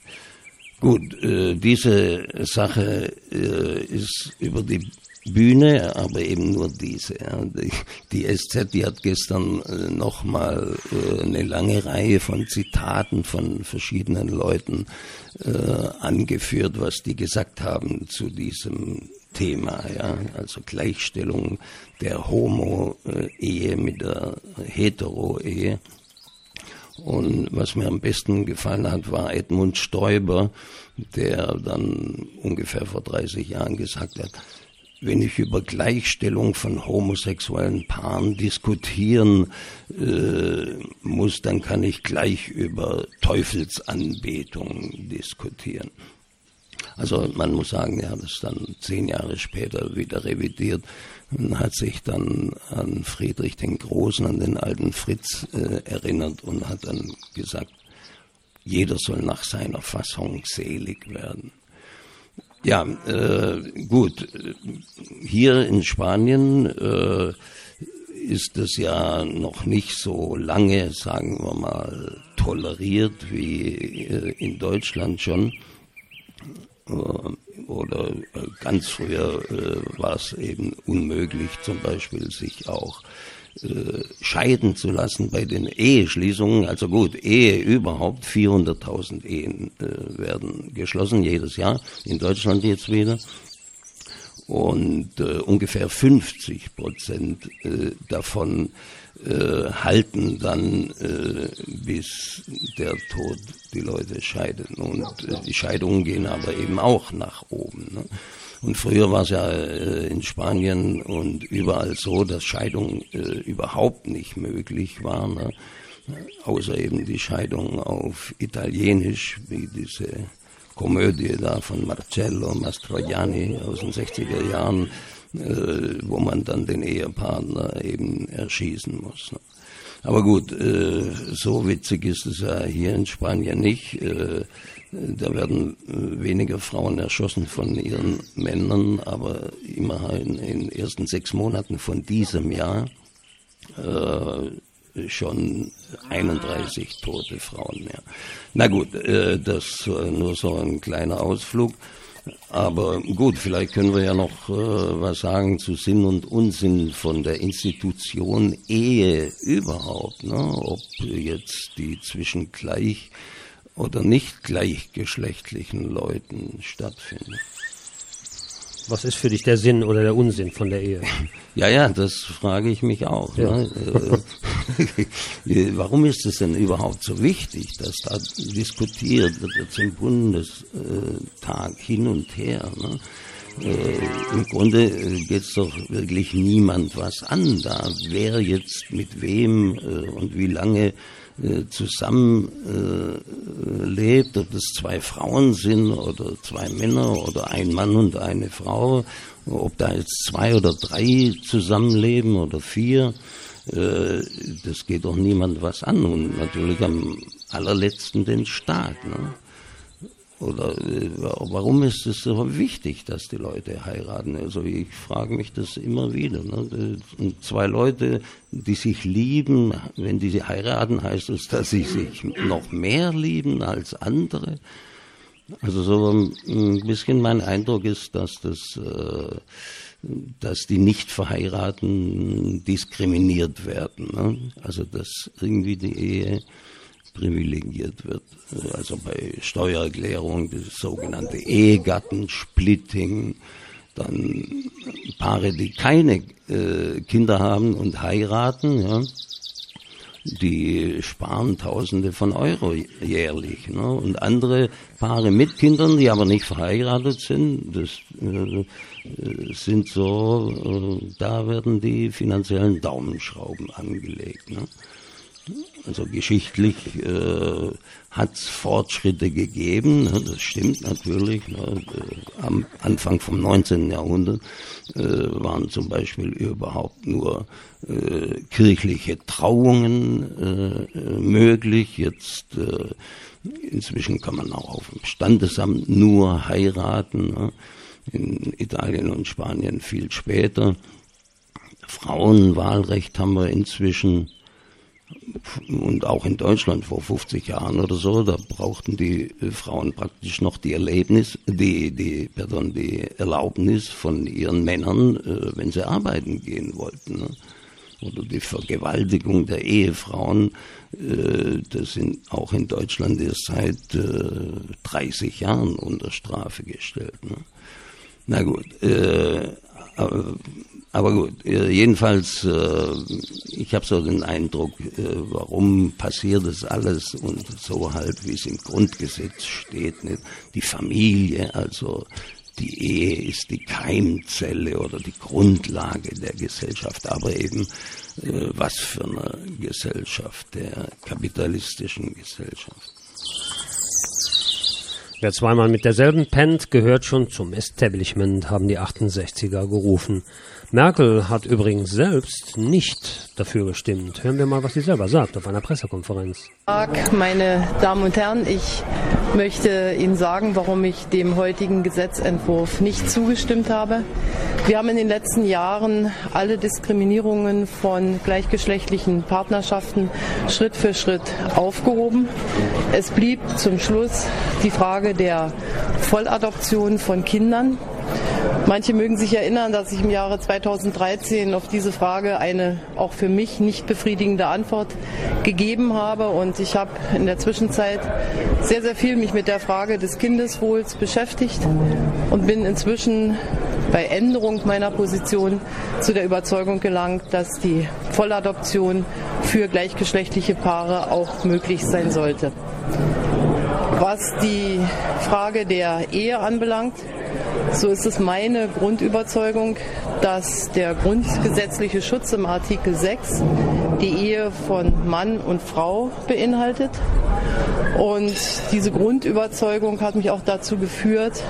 Gut, äh, diese Sache äh, ist über die Bühne, aber eben nur diese. Die, die, SZ, die hat gestern äh, nochmal äh, eine lange Reihe von Zitaten von verschiedenen Leuten äh, angeführt, was die gesagt haben zu diesem Thema, ja, also Gleichstellung der Homo-Ehe mit der Hetero-Ehe. Und was mir am besten gefallen hat, war Edmund Stoiber, der dann ungefähr vor 30 Jahren gesagt hat, wenn ich über Gleichstellung von homosexuellen Paaren diskutieren äh, muss, dann kann ich gleich über Teufelsanbetung diskutieren. Also man muss sagen, er hat es dann zehn Jahre später wieder revidiert und hat sich dann an Friedrich den Großen, an den alten Fritz äh, erinnert und hat dann gesagt, jeder soll nach seiner Fassung selig werden. Ja, äh, gut. Hier in Spanien äh, ist es ja noch nicht so lange, sagen wir mal, toleriert wie äh, in Deutschland schon. Äh, oder äh, ganz früher war es eben unmöglich, zum Beispiel sich auch scheiden zu lassen bei den Eheschließungen. Also gut, Ehe überhaupt, 400.000 Ehen werden geschlossen jedes Jahr, in Deutschland jetzt wieder. Und äh, ungefähr 50 Prozent äh, davon äh, halten dann, äh, bis der Tod die Leute scheiden. Und äh, die Scheidungen gehen aber eben auch nach oben. Ne? Und früher war es ja äh, in Spanien und überall so, dass Scheidung äh, überhaupt nicht möglich war. Ne? Außer eben die Scheidung auf Italienisch, wie diese Komödie da von Marcello Mastroianni aus den 60er Jahren äh, wo man dann den Ehepartner eben erschießen muss. Ne? Aber gut, äh, so witzig ist es ja hier in Spanien nicht. Äh, da werden weniger Frauen erschossen von ihren Männern, aber immerhin in den ersten sechs Monaten von diesem Jahr schon 31 tote Frauen mehr. Na gut, das nur so ein kleiner Ausflug. Aber gut, vielleicht können wir ja noch äh, was sagen zu Sinn und Unsinn von der Institution Ehe überhaupt. Ne? Ob jetzt die zwischen gleich oder nicht gleichgeschlechtlichen Leuten stattfindet. Was ist für dich der Sinn oder der Unsinn von der Ehe? Ja, ja, das frage ich mich auch. Ja. Ne? Äh, warum ist es denn überhaupt so wichtig, dass da diskutiert wird zum Bundestag hin und her? Ne? Äh, Im Grunde äh, geht es doch wirklich niemand was an da, wer jetzt mit wem und wie lange äh, zusammenlebt, äh, ob es zwei Frauen sind oder zwei Männer oder ein Mann und eine Frau, ob da jetzt zwei oder drei zusammenleben oder vier, äh, das geht doch niemand was an und natürlich am allerletzten den Staat. Ne? Oder äh, warum ist es so wichtig, dass die Leute heiraten? Also ich frage mich das immer wieder. Ne? Und zwei Leute, die sich lieben, wenn die heiraten, heißt es, dass sie sich noch mehr lieben als andere. Also so ein bisschen mein Eindruck ist, dass das, äh, dass die nicht verheiraten diskriminiert werden. Ne? Also dass irgendwie die Ehe privilegiert wird. Also bei Steuererklärung das sogenannte Ehegattensplitting, dann Paare, die keine äh, Kinder haben und heiraten, ja, die sparen Tausende von Euro jährlich. Ne? Und andere Paare mit Kindern, die aber nicht verheiratet sind, das äh, sind so, äh, da werden die finanziellen Daumenschrauben angelegt. Ne? Also geschichtlich äh, hat es Fortschritte gegeben, ne, das stimmt natürlich. Ne, äh, am Anfang vom 19. Jahrhundert äh, waren zum Beispiel überhaupt nur äh, kirchliche Trauungen äh, möglich. Jetzt äh, inzwischen kann man auch auf dem Standesamt nur heiraten. Ne, in Italien und Spanien viel später. Frauenwahlrecht haben wir inzwischen und auch in Deutschland vor 50 Jahren oder so, da brauchten die äh, Frauen praktisch noch die Erlebnis, die, die, pardon, die Erlaubnis von ihren Männern, äh, wenn sie arbeiten gehen wollten. Ne? Oder die Vergewaltigung der Ehefrauen, äh, das sind auch in Deutschland erst seit 30 Jahren unter Strafe gestellt. Ne? Na gut, aber gut, äh, jedenfalls, äh, ich habe so den Eindruck, äh, warum passiert das alles und so halt, wie es im Grundgesetz steht, nicht? die Familie, also die Ehe ist die Keimzelle oder die Grundlage der Gesellschaft, aber eben was für eine Gesellschaft, der kapitalistischen Gesellschaft. Wer zweimal mit derselben pennt, gehört schon zum Establishment, haben die 68er gerufen. Merkel hat übrigens selbst nicht dafür gestimmt. Hören wir mal, was sie selber sagt auf einer Pressekonferenz. Meine Damen und Herren, ich möchte Ihnen sagen, warum ich dem heutigen Gesetzentwurf nicht zugestimmt habe. Wir haben in den letzten Jahren alle Diskriminierungen von gleichgeschlechtlichen Partnerschaften Schritt für Schritt aufgehoben. Es blieb zum Schluss die Frage der Volladoption von Kindern. Manche mögen sich erinnern, dass ich im Jahre 2013 auf diese Frage eine auch für mich nicht befriedigende Antwort gegeben habe. Und ich habe in der Zwischenzeit sehr, sehr viel mich mit der Frage des Kindeswohls beschäftigt und bin inzwischen bei Änderung meiner Position zu der Überzeugung gelangt, dass die Volladoption für gleichgeschlechtliche Paare auch möglich sein sollte. Was die Frage der Ehe anbelangt, so ist es meine Grundüberzeugung, dass der grundgesetzliche Schutz im Artikel 6 die Ehe von Mann und Frau beinhaltet. Und diese Grundüberzeugung hat mich auch dazu geführt,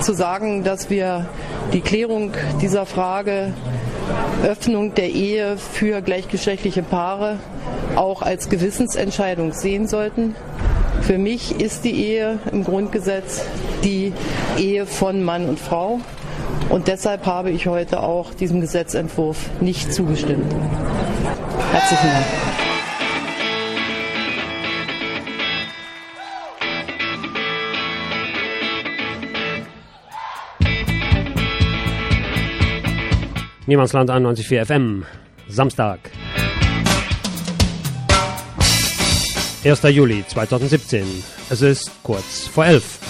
zu sagen, dass wir die Klärung dieser Frage Öffnung der Ehe für gleichgeschlechtliche Paare auch als Gewissensentscheidung sehen sollten für mich ist die Ehe im Grundgesetz die Ehe von Mann und Frau. Und deshalb habe ich heute auch diesem Gesetzentwurf nicht zugestimmt. Herzlichen Dank. Niemandsland 91.4 FM, Samstag. 1. Juli 2017. Es ist kurz vor elf.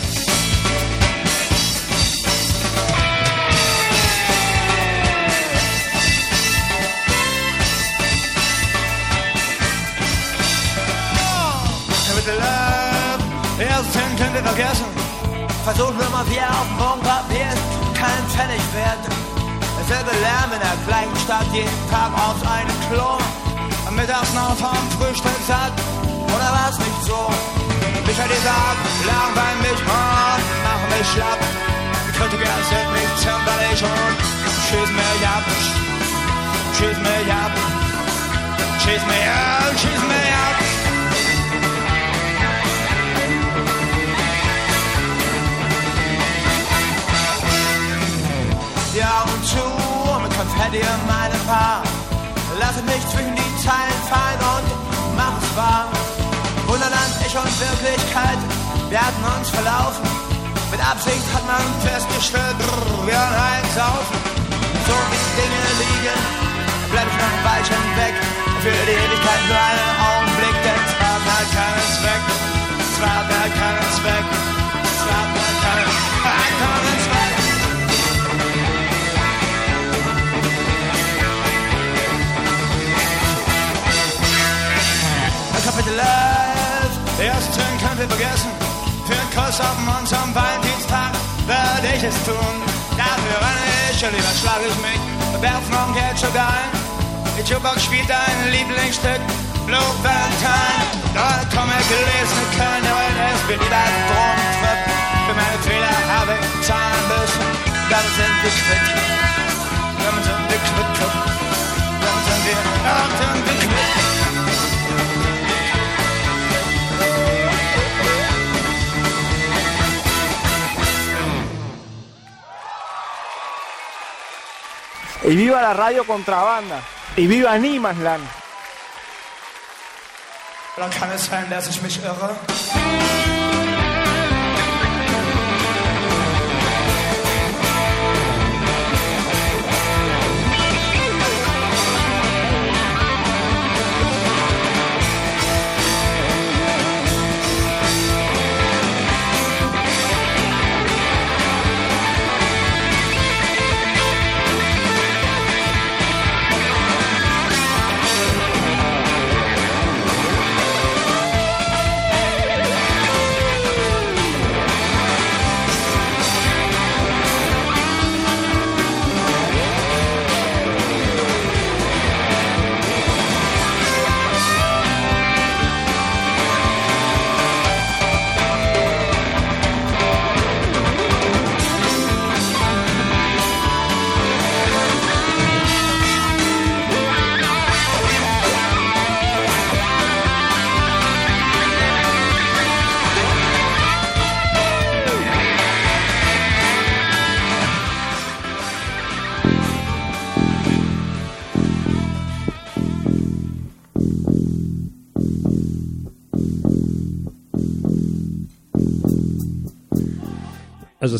Ersten könnt ihr vergessen. Versuch nur mal vier auf dem Punkt, Papier kein Pfennig wert. Derselbe Lärm in der gleichen Stadt, jeden Tag aus einem Klo. Am Mittags noch vom Frühstück satt oder war's nicht so? Ich hätte gesagt, langweil mich und mach mich schlapp. Ich könnte gern sind nicht zimperlich und schieß mich ab. Schieß mich ab. Schieß mich ab, schieß mich ab. Ja und zu mit Konfetti in meinem Paar. Lass mich zwischen die Ich und Wirklichkeit, wir hatten uns verlaufen. Mit Absicht hat man festgestellt, brrr, wir einen Saufen. So wie Dinge liegen, bleib ich noch ein Weilchen weg. Für die Ewigkeit nur einen Augenblick, denn hat halt keinen Zweck. Hat halt keinen Zweck. 11. Ihr vergessen. Für einen Kuss auf unserem Valentinstag werde ich es tun. Dafür renne ich und lieber schlag ich mich. Werfen und Geld schon ein. Die Jukebox spielt dein Lieblingsstück. Blue Valentine. Dort komme gelesen können, weil es mir lieber drum tritt. Für meine Fehler habe ich zahlen müssen. Dann sind wir quitt. Dann sind wir quitt. Dann sind wir, dann Y viva la radio contrabanda. Y viva Niemandsland. Dann.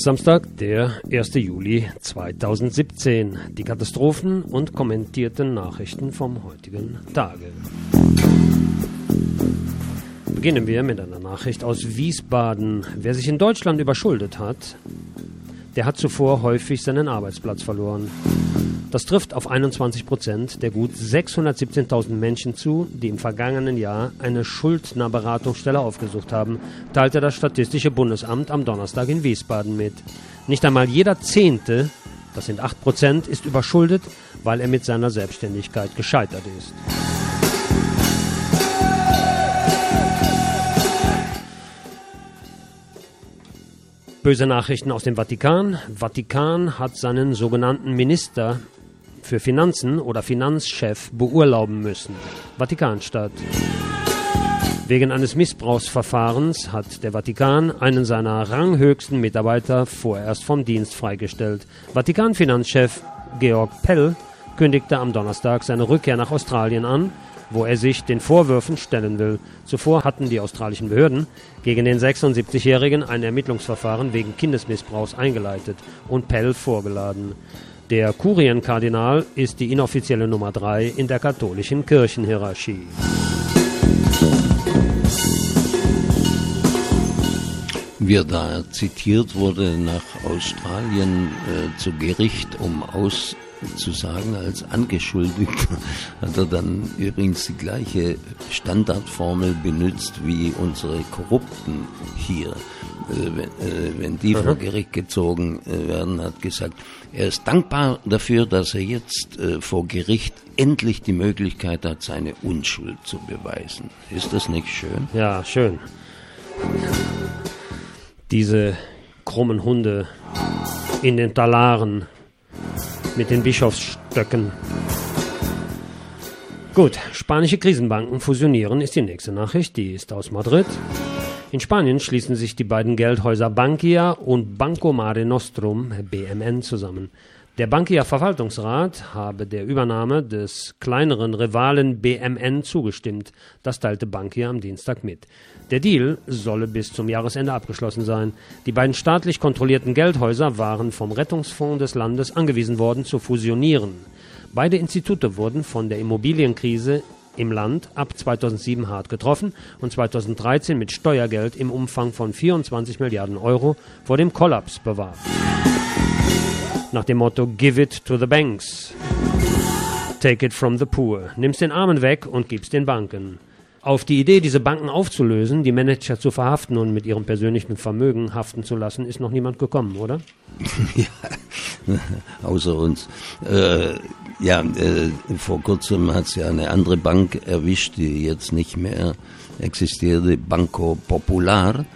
Samstag, der 1. Juli 2017. Die Katastrophen und kommentierten Nachrichten vom heutigen Tage. Beginnen wir mit einer Nachricht aus Wiesbaden. Wer sich in Deutschland überschuldet hat, der hat zuvor häufig seinen Arbeitsplatz verloren. Das trifft auf 21 Prozent der gut 617.000 Menschen zu, die im vergangenen Jahr eine Schuldnerberatungsstelle aufgesucht haben, teilte das Statistische Bundesamt am Donnerstag in Wiesbaden mit. Nicht einmal jeder Zehnte, das sind 8 Prozent, ist überschuldet, weil er mit seiner Selbstständigkeit gescheitert ist. Böse Nachrichten aus dem Vatikan. Vatikan hat seinen sogenannten Minister für Finanzen oder Finanzchef beurlauben müssen. Vatikanstadt. Wegen eines Missbrauchsverfahrens hat der Vatikan einen seiner ranghöchsten Mitarbeiter vorerst vom Dienst freigestellt. Vatikan-Finanzchef Georg Pell kündigte am Donnerstag seine Rückkehr nach Australien an, wo er sich den Vorwürfen stellen will. Zuvor hatten die australischen Behörden gegen den 76-Jährigen ein Ermittlungsverfahren wegen Kindesmissbrauchs eingeleitet und Pell vorgeladen. Der Kurienkardinal ist die inoffizielle Nummer 3 in der katholischen Kirchenhierarchie. Wie da zitiert wurde, nach Australien äh, zu Gericht, um auszusagen als Angeschuldigter, hat er dann übrigens die gleiche Standardformel benutzt wie unsere Korrupten hier. Äh, wenn, äh, wenn die vor Gericht gezogen äh, werden, hat gesagt, er ist dankbar dafür, dass er jetzt äh, vor Gericht endlich die Möglichkeit hat, seine Unschuld zu beweisen. Ist das nicht schön? Ja, schön. Diese krummen Hunde in den Talaren mit den Bischofsstöcken. Gut, spanische Krisenbanken fusionieren ist die nächste Nachricht, die ist aus Madrid. In Spanien schließen sich die beiden Geldhäuser Bankia und Banco Mare Nostrum BMN zusammen. Der Bankia-Verwaltungsrat habe der Übernahme des kleineren Rivalen BMN zugestimmt. Das teilte Bankia am Dienstag mit. Der Deal solle bis zum Jahresende abgeschlossen sein. Die beiden staatlich kontrollierten Geldhäuser waren vom Rettungsfonds des Landes angewiesen worden, zu fusionieren. Beide Institute wurden von der Immobilienkrise im Land ab 2007 hart getroffen und 2013 mit Steuergeld im Umfang von 24 Milliarden Euro vor dem Kollaps bewahrt. Nach dem Motto Give it to the banks. Take it from the poor. Nimm's den Armen weg und gib's den Banken. Auf die Idee, diese Banken aufzulösen, die Manager zu verhaften und mit ihrem persönlichen Vermögen haften zu lassen, ist noch niemand gekommen, oder? ja, außer uns. Äh, Ja, äh, vor kurzem hat es ja eine andere Bank erwischt, die jetzt nicht mehr existierte, Banco Popular.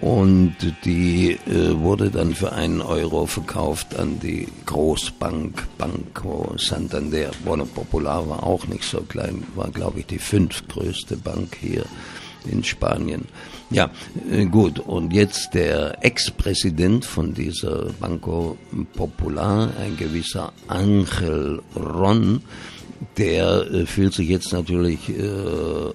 Und die äh, wurde dann für einen Euro verkauft an die Großbank Banco Santander. Bono Popular war auch nicht so klein, war glaube ich die fünftgrößte Bank hier in Spanien. Ja, äh, gut. Und jetzt der Ex-Präsident von dieser Banco Popular, ein gewisser Angel Ron, der äh, fühlt sich jetzt natürlich äh,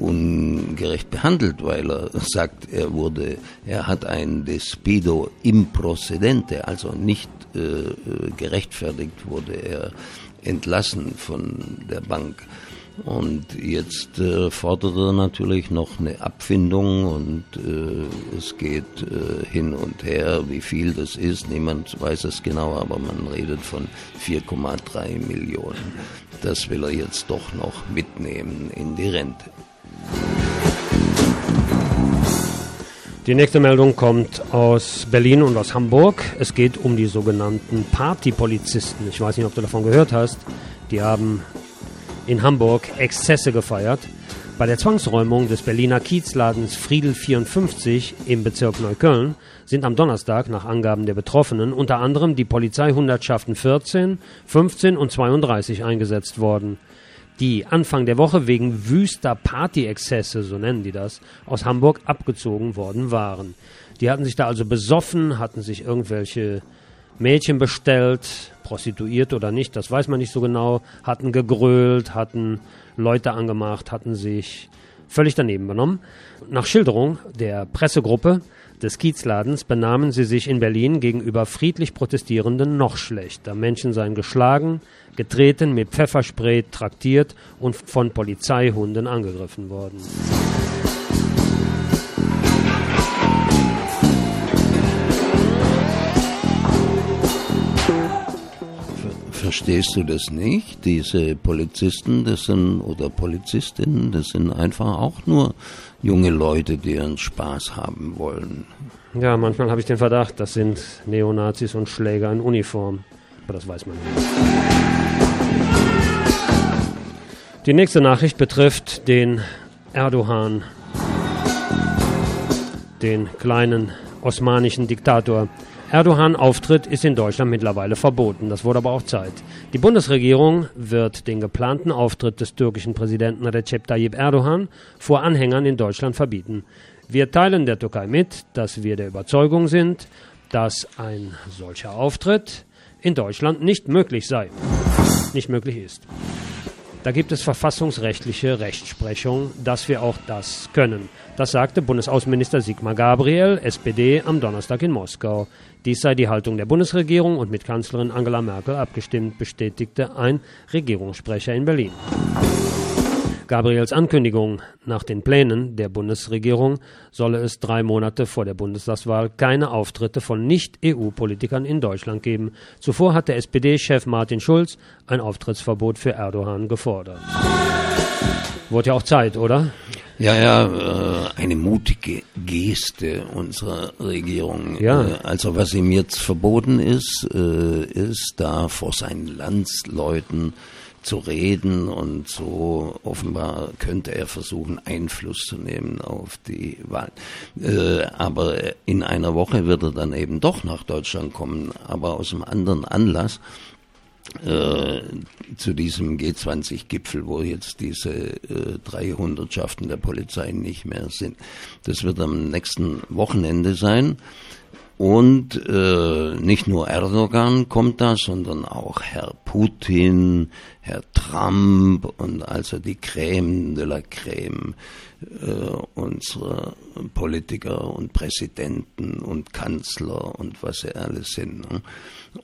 ungerecht behandelt, weil er sagt, er wurde, er hat ein Despido improcedente, also nicht äh, gerechtfertigt wurde er entlassen von der Bank. Und jetzt äh, fordert er natürlich noch eine Abfindung und äh, es geht äh, hin und her, wie viel das ist. Niemand weiß es genau, aber man redet von 4,3 Millionen. Das will er jetzt doch noch mitnehmen in die Rente. Die nächste Meldung kommt aus Berlin und aus Hamburg. Es geht um die sogenannten Partypolizisten. Ich weiß nicht, ob du davon gehört hast. Die haben in Hamburg Exzesse gefeiert. Bei der Zwangsräumung des Berliner Kiezladens Friedel 54 im Bezirk Neukölln sind am Donnerstag nach Angaben der Betroffenen unter anderem die Polizeihundertschaften 14, 15 und 32 eingesetzt worden die Anfang der Woche wegen wüster Partyexzesse, so nennen die das, aus Hamburg abgezogen worden waren. Die hatten sich da also besoffen, hatten sich irgendwelche Mädchen bestellt, prostituiert oder nicht, das weiß man nicht so genau, hatten gegrölt, hatten Leute angemacht, hatten sich völlig daneben benommen. Nach Schilderung der Pressegruppe des Kiezladens benahmen sie sich in Berlin gegenüber friedlich Protestierenden noch schlechter. Menschen seien geschlagen, getreten, mit Pfefferspray traktiert und von Polizeihunden angegriffen worden. Verstehst du das nicht? Diese Polizisten, das sind, oder Polizistinnen, das sind einfach auch nur junge Leute, die ihren Spaß haben wollen. Ja, manchmal habe ich den Verdacht, das sind Neonazis und Schläger in Uniform. Aber das weiß man nicht. Die nächste Nachricht betrifft den Erdogan, den kleinen osmanischen Diktator. Erdogan-Auftritt ist in Deutschland mittlerweile verboten. Das wurde aber auch Zeit. Die Bundesregierung wird den geplanten Auftritt des türkischen Präsidenten Recep Tayyip Erdogan vor Anhängern in Deutschland verbieten. Wir teilen der Türkei mit, dass wir der Überzeugung sind, dass ein solcher Auftritt in Deutschland nicht möglich sei, nicht möglich ist. Da gibt es verfassungsrechtliche Rechtsprechung, dass wir auch das können. Das sagte Bundesaußenminister Sigmar Gabriel, SPD, am Donnerstag in Moskau. Dies sei die Haltung der Bundesregierung und mit Kanzlerin Angela Merkel abgestimmt, bestätigte ein Regierungssprecher in Berlin. Gabriels Ankündigung nach den Plänen der Bundesregierung solle es drei Monate vor der Bundestagswahl keine Auftritte von Nicht-EU-Politikern in Deutschland geben. Zuvor hatte SPD-Chef Martin Schulz ein Auftrittsverbot für Erdogan gefordert. Wurde ja auch Zeit, oder? Ja, ja, äh, eine mutige Geste unserer Regierung. Ja. Äh, Also was ihm jetzt verboten ist, äh, ist da vor seinen Landsleuten zu reden und so offenbar könnte er versuchen, Einfluss zu nehmen auf die Wahl. Äh, aber in einer Woche wird er dann eben doch nach Deutschland kommen, aber aus einem anderen Anlass äh, zu diesem G20-Gipfel, wo jetzt diese äh, drei Hundertschaften der Polizei nicht mehr sind. Das wird am nächsten Wochenende sein. Und äh, nicht nur Erdogan kommt da, sondern auch Herr Putin, Herr Trump und also die Creme de la Creme äh, unserer Politiker und Präsidenten und Kanzler und was sie alles sind. Ne?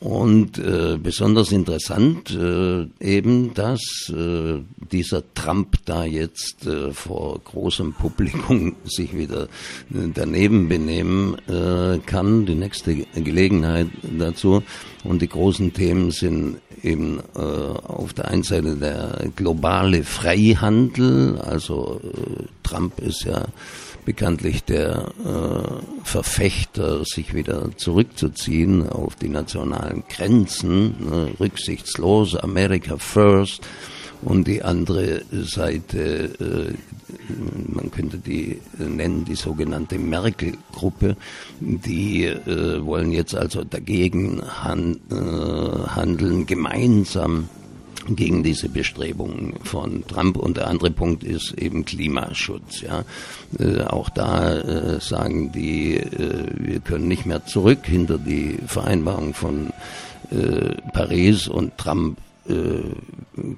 Und äh, besonders interessant äh, eben, dass äh, dieser Trump da jetzt äh, vor großem Publikum sich wieder äh, daneben benehmen äh, kann. Die nächste Gelegenheit dazu. Und die großen Themen sind eben äh, auf der einen Seite der globale Freihandel, also äh, Trump ist ja bekanntlich der äh, Verfechter, sich wieder zurückzuziehen auf die nationalen Grenzen, ne, rücksichtslos, America first. Und die andere Seite, äh, man könnte die nennen, die sogenannte Merkel-Gruppe, die äh, wollen jetzt also dagegen han äh, handeln, gemeinsam gegen diese Bestrebungen von Trump. Und der andere Punkt ist eben Klimaschutz. Ja. Äh, auch da äh, sagen die, äh, wir können nicht mehr zurück hinter die Vereinbarung von äh, Paris und Trump äh,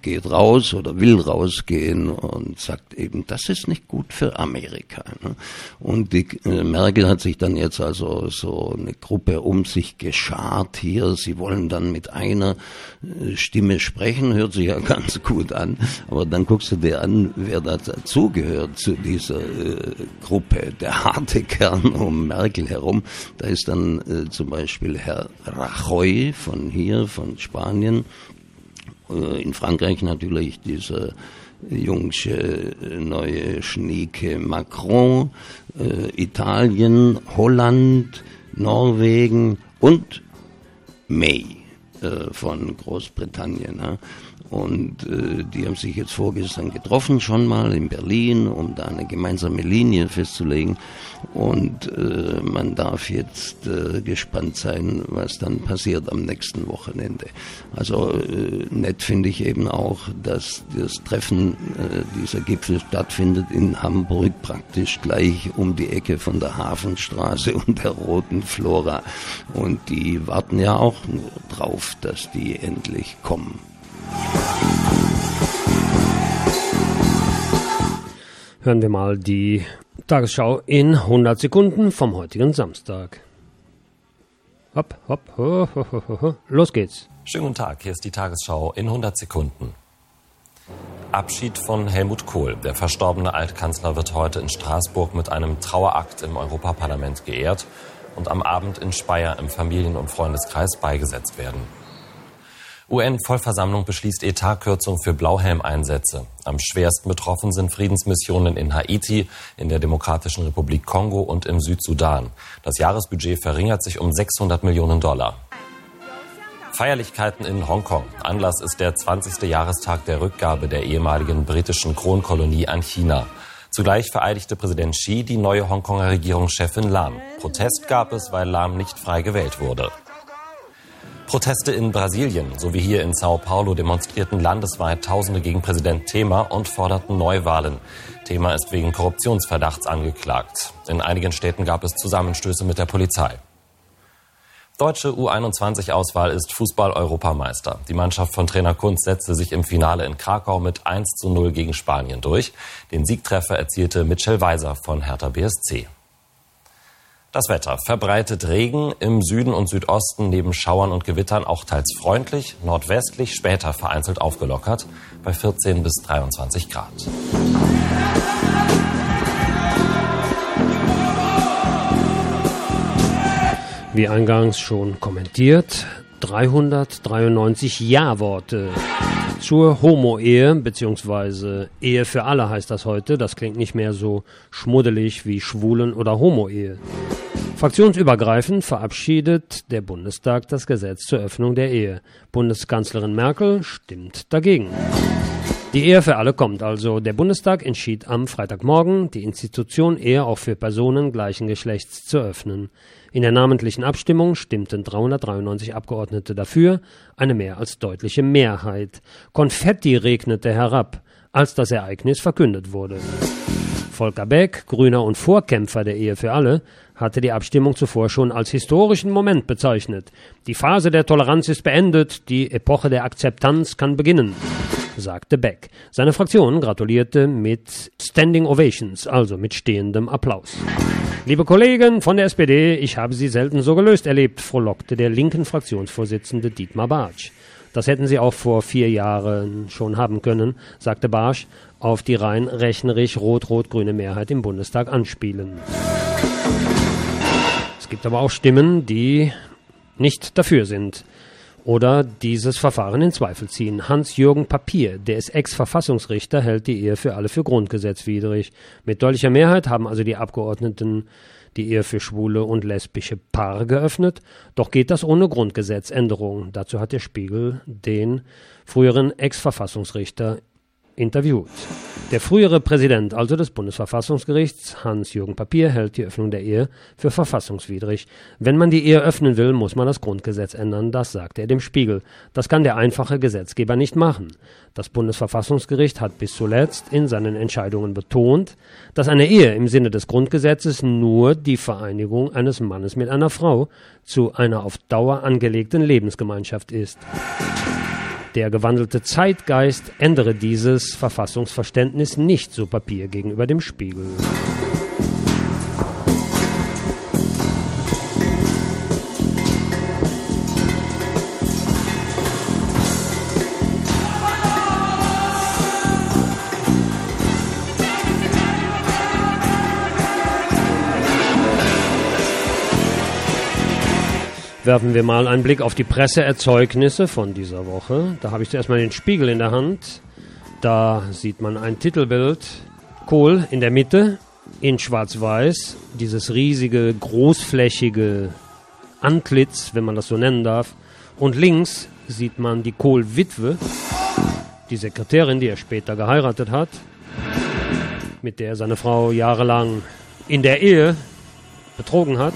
geht raus oder will rausgehen und sagt eben, das ist nicht gut für Amerika. Ne? Und die, äh, Merkel hat sich dann jetzt also so eine Gruppe um sich geschart hier. Sie wollen dann mit einer äh, Stimme sprechen, hört sich ja ganz gut an. Aber dann guckst du dir an, wer da dazugehört zu dieser äh, Gruppe, der harte Kern um Merkel herum. Da ist dann zum Beispiel Herr Rajoy von hier, von Spanien, in Frankreich natürlich dieser jungsche neue Schnieke Macron, äh, Italien, Holland, Norwegen und May äh, von Großbritannien. Und äh, die haben sich jetzt vorgestern getroffen schon mal in Berlin, um da eine gemeinsame Linie festzulegen. Und äh, man darf jetzt äh, gespannt sein, was dann passiert am nächsten Wochenende. Also äh, nett finde ich eben auch, dass das Treffen äh, dieser Gipfel stattfindet in Hamburg praktisch gleich um die Ecke von der Hafenstraße und der Roten Flora. Und die warten ja auch nur drauf, dass die endlich kommen. Hören wir mal die Tagesschau in 100 Sekunden vom heutigen Samstag. Hopp, hopp, ho, ho, ho, ho. Los geht's. Schönen guten Tag, hier ist die Tagesschau in 100 Sekunden. Abschied von Helmut Kohl. Der verstorbene Altkanzler wird heute in Straßburg mit einem Trauerakt im Europaparlament geehrt und am Abend in Speyer im Familien- und Freundeskreis beigesetzt werden. UN-Vollversammlung beschließt Etatkürzung für Blauhelmeinsätze. Am schwersten betroffen sind Friedensmissionen in Haiti, in der Demokratischen Republik Kongo und im Südsudan. Das Jahresbudget verringert sich um 600 Millionen Dollar. Feierlichkeiten in Hongkong. Anlass ist der 20. Jahrestag der Rückgabe der ehemaligen britischen Kronkolonie an China. Zugleich vereidigte Präsident Xi die neue Hongkonger Regierungschefin Lam. Protest gab es, weil Lam nicht frei gewählt wurde. Proteste in Brasilien sowie hier in Sao Paulo demonstrierten landesweit Tausende gegen Präsident Thema und forderten Neuwahlen. Thema ist wegen Korruptionsverdachts angeklagt. In einigen Städten gab es Zusammenstöße mit der Polizei. Deutsche U21-Auswahl ist Fußball-Europameister. Die Mannschaft von Trainer Kunz setzte sich im Finale in Krakau mit 1 zu 0 gegen Spanien durch. Den Siegtreffer erzielte Mitchell Weiser von Hertha BSC. Das Wetter verbreitet Regen im Süden und Südosten neben Schauern und Gewittern auch teils freundlich, nordwestlich später vereinzelt aufgelockert bei 14 bis 23 Grad. Wie eingangs schon kommentiert, 393 Ja-Worte zur Homo-Ehe, beziehungsweise Ehe für alle heißt das heute. Das klingt nicht mehr so schmuddelig wie Schwulen- oder Homo-Ehe. Fraktionsübergreifend verabschiedet der Bundestag das Gesetz zur Öffnung der Ehe. Bundeskanzlerin Merkel stimmt dagegen. Die Ehe für alle kommt also. Der Bundestag entschied am Freitagmorgen, die Institution Ehe auch für Personen gleichen Geschlechts zu öffnen. In der namentlichen Abstimmung stimmten 393 Abgeordnete dafür, eine mehr als deutliche Mehrheit. Konfetti regnete herab, als das Ereignis verkündet wurde. Volker Beck, Grüner und Vorkämpfer der Ehe für alle, hatte die Abstimmung zuvor schon als historischen Moment bezeichnet. Die Phase der Toleranz ist beendet, die Epoche der Akzeptanz kann beginnen, sagte Beck. Seine Fraktion gratulierte mit Standing Ovations, also mit stehendem Applaus. Liebe Kollegen von der SPD, ich habe Sie selten so gelöst erlebt, frohlockte der linken Fraktionsvorsitzende Dietmar Bartsch. Das hätten Sie auch vor vier Jahren schon haben können, sagte Barsch, auf die rein rechnerisch rot-rot-grüne Mehrheit im Bundestag anspielen. Es gibt aber auch Stimmen, die nicht dafür sind. Oder dieses Verfahren in Zweifel ziehen. Hans-Jürgen Papier, der ist Ex-Verfassungsrichter, hält die Ehe für alle für grundgesetzwidrig. Mit deutlicher Mehrheit haben also die Abgeordneten die Ehe für schwule und lesbische Paare geöffnet. Doch geht das ohne Grundgesetzänderung. Dazu hat der Spiegel den früheren Ex-Verfassungsrichter interviewt. Der frühere Präsident also des Bundesverfassungsgerichts, Hans-Jürgen Papier, hält die Öffnung der Ehe für verfassungswidrig. Wenn man die Ehe öffnen will, muss man das Grundgesetz ändern, das sagte er dem Spiegel. Das kann der einfache Gesetzgeber nicht machen. Das Bundesverfassungsgericht hat bis zuletzt in seinen Entscheidungen betont, dass eine Ehe im Sinne des Grundgesetzes nur die Vereinigung eines Mannes mit einer Frau zu einer auf Dauer angelegten Lebensgemeinschaft ist. Der gewandelte Zeitgeist ändere dieses Verfassungsverständnis nicht, so Papier gegenüber dem Spiegel. Werfen wir mal einen Blick auf die Presseerzeugnisse von dieser Woche. Da habe ich zuerst mal den Spiegel in der Hand. Da sieht man ein Titelbild. Kohl in der Mitte in schwarz-weiß. Dieses riesige, großflächige Antlitz, wenn man das so nennen darf. Und links sieht man die Kohl-Witwe, die Sekretärin, die er später geheiratet hat, mit der seine Frau jahrelang in der Ehe betrogen hat.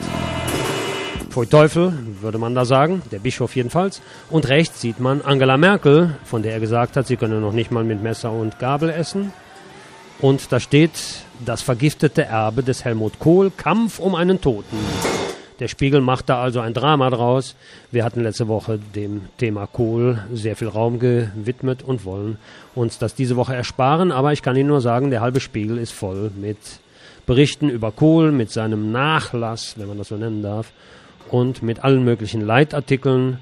Pfui Teufel, würde man da sagen, der Bischof jedenfalls. Und rechts sieht man Angela Merkel, von der er gesagt hat, sie könne noch nicht mal mit Messer und Gabel essen. Und da steht das vergiftete Erbe des Helmut Kohl, Kampf um einen Toten. Der Spiegel macht da also ein Drama draus. Wir hatten letzte Woche dem Thema Kohl sehr viel Raum gewidmet und wollen uns das diese Woche ersparen. Aber ich kann Ihnen nur sagen, der halbe Spiegel ist voll mit Berichten über Kohl, mit seinem Nachlass, wenn man das so nennen darf und mit allen möglichen Leitartikeln,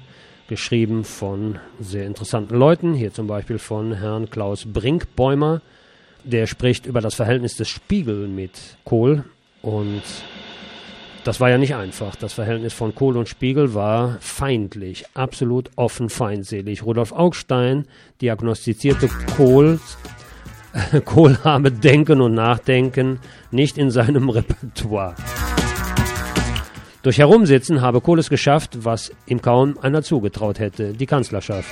geschrieben von sehr interessanten Leuten, hier zum Beispiel von Herrn Klaus Brinkbäumer, der spricht über das Verhältnis des Spiegel mit Kohl und das war ja nicht einfach. Das Verhältnis von Kohl und Spiegel war feindlich, absolut offen feindselig. Rudolf Augstein diagnostizierte Kohl, Kohl habe Denken und Nachdenken nicht in seinem Repertoire. Durch Herumsitzen habe Kohl es geschafft, was ihm kaum einer zugetraut hätte, die Kanzlerschaft.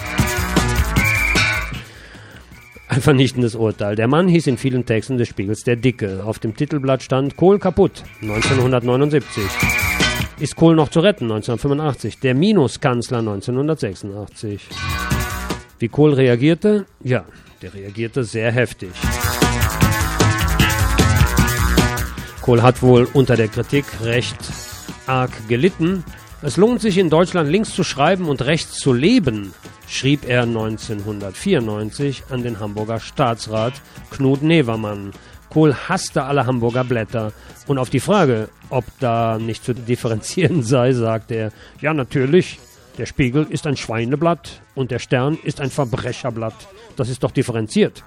Ein vernichtendes Urteil. Der Mann hieß in vielen Texten des Spiegels der Dicke. Auf dem Titelblatt stand Kohl kaputt 1979. Ist Kohl noch zu retten 1985. Der Minuskanzler 1986. Wie Kohl reagierte? Ja, der reagierte sehr heftig. Kohl hat wohl unter der Kritik recht arg gelitten. Es lohnt sich in Deutschland links zu schreiben und rechts zu leben, schrieb er 1994 an den Hamburger Staatsrat Knut Nevermann. Kohl hasste alle Hamburger Blätter. Und auf die Frage, ob da nicht zu differenzieren sei, sagte er, ja natürlich, der Spiegel ist ein Schweineblatt und der Stern ist ein Verbrecherblatt. Das ist doch differenziert.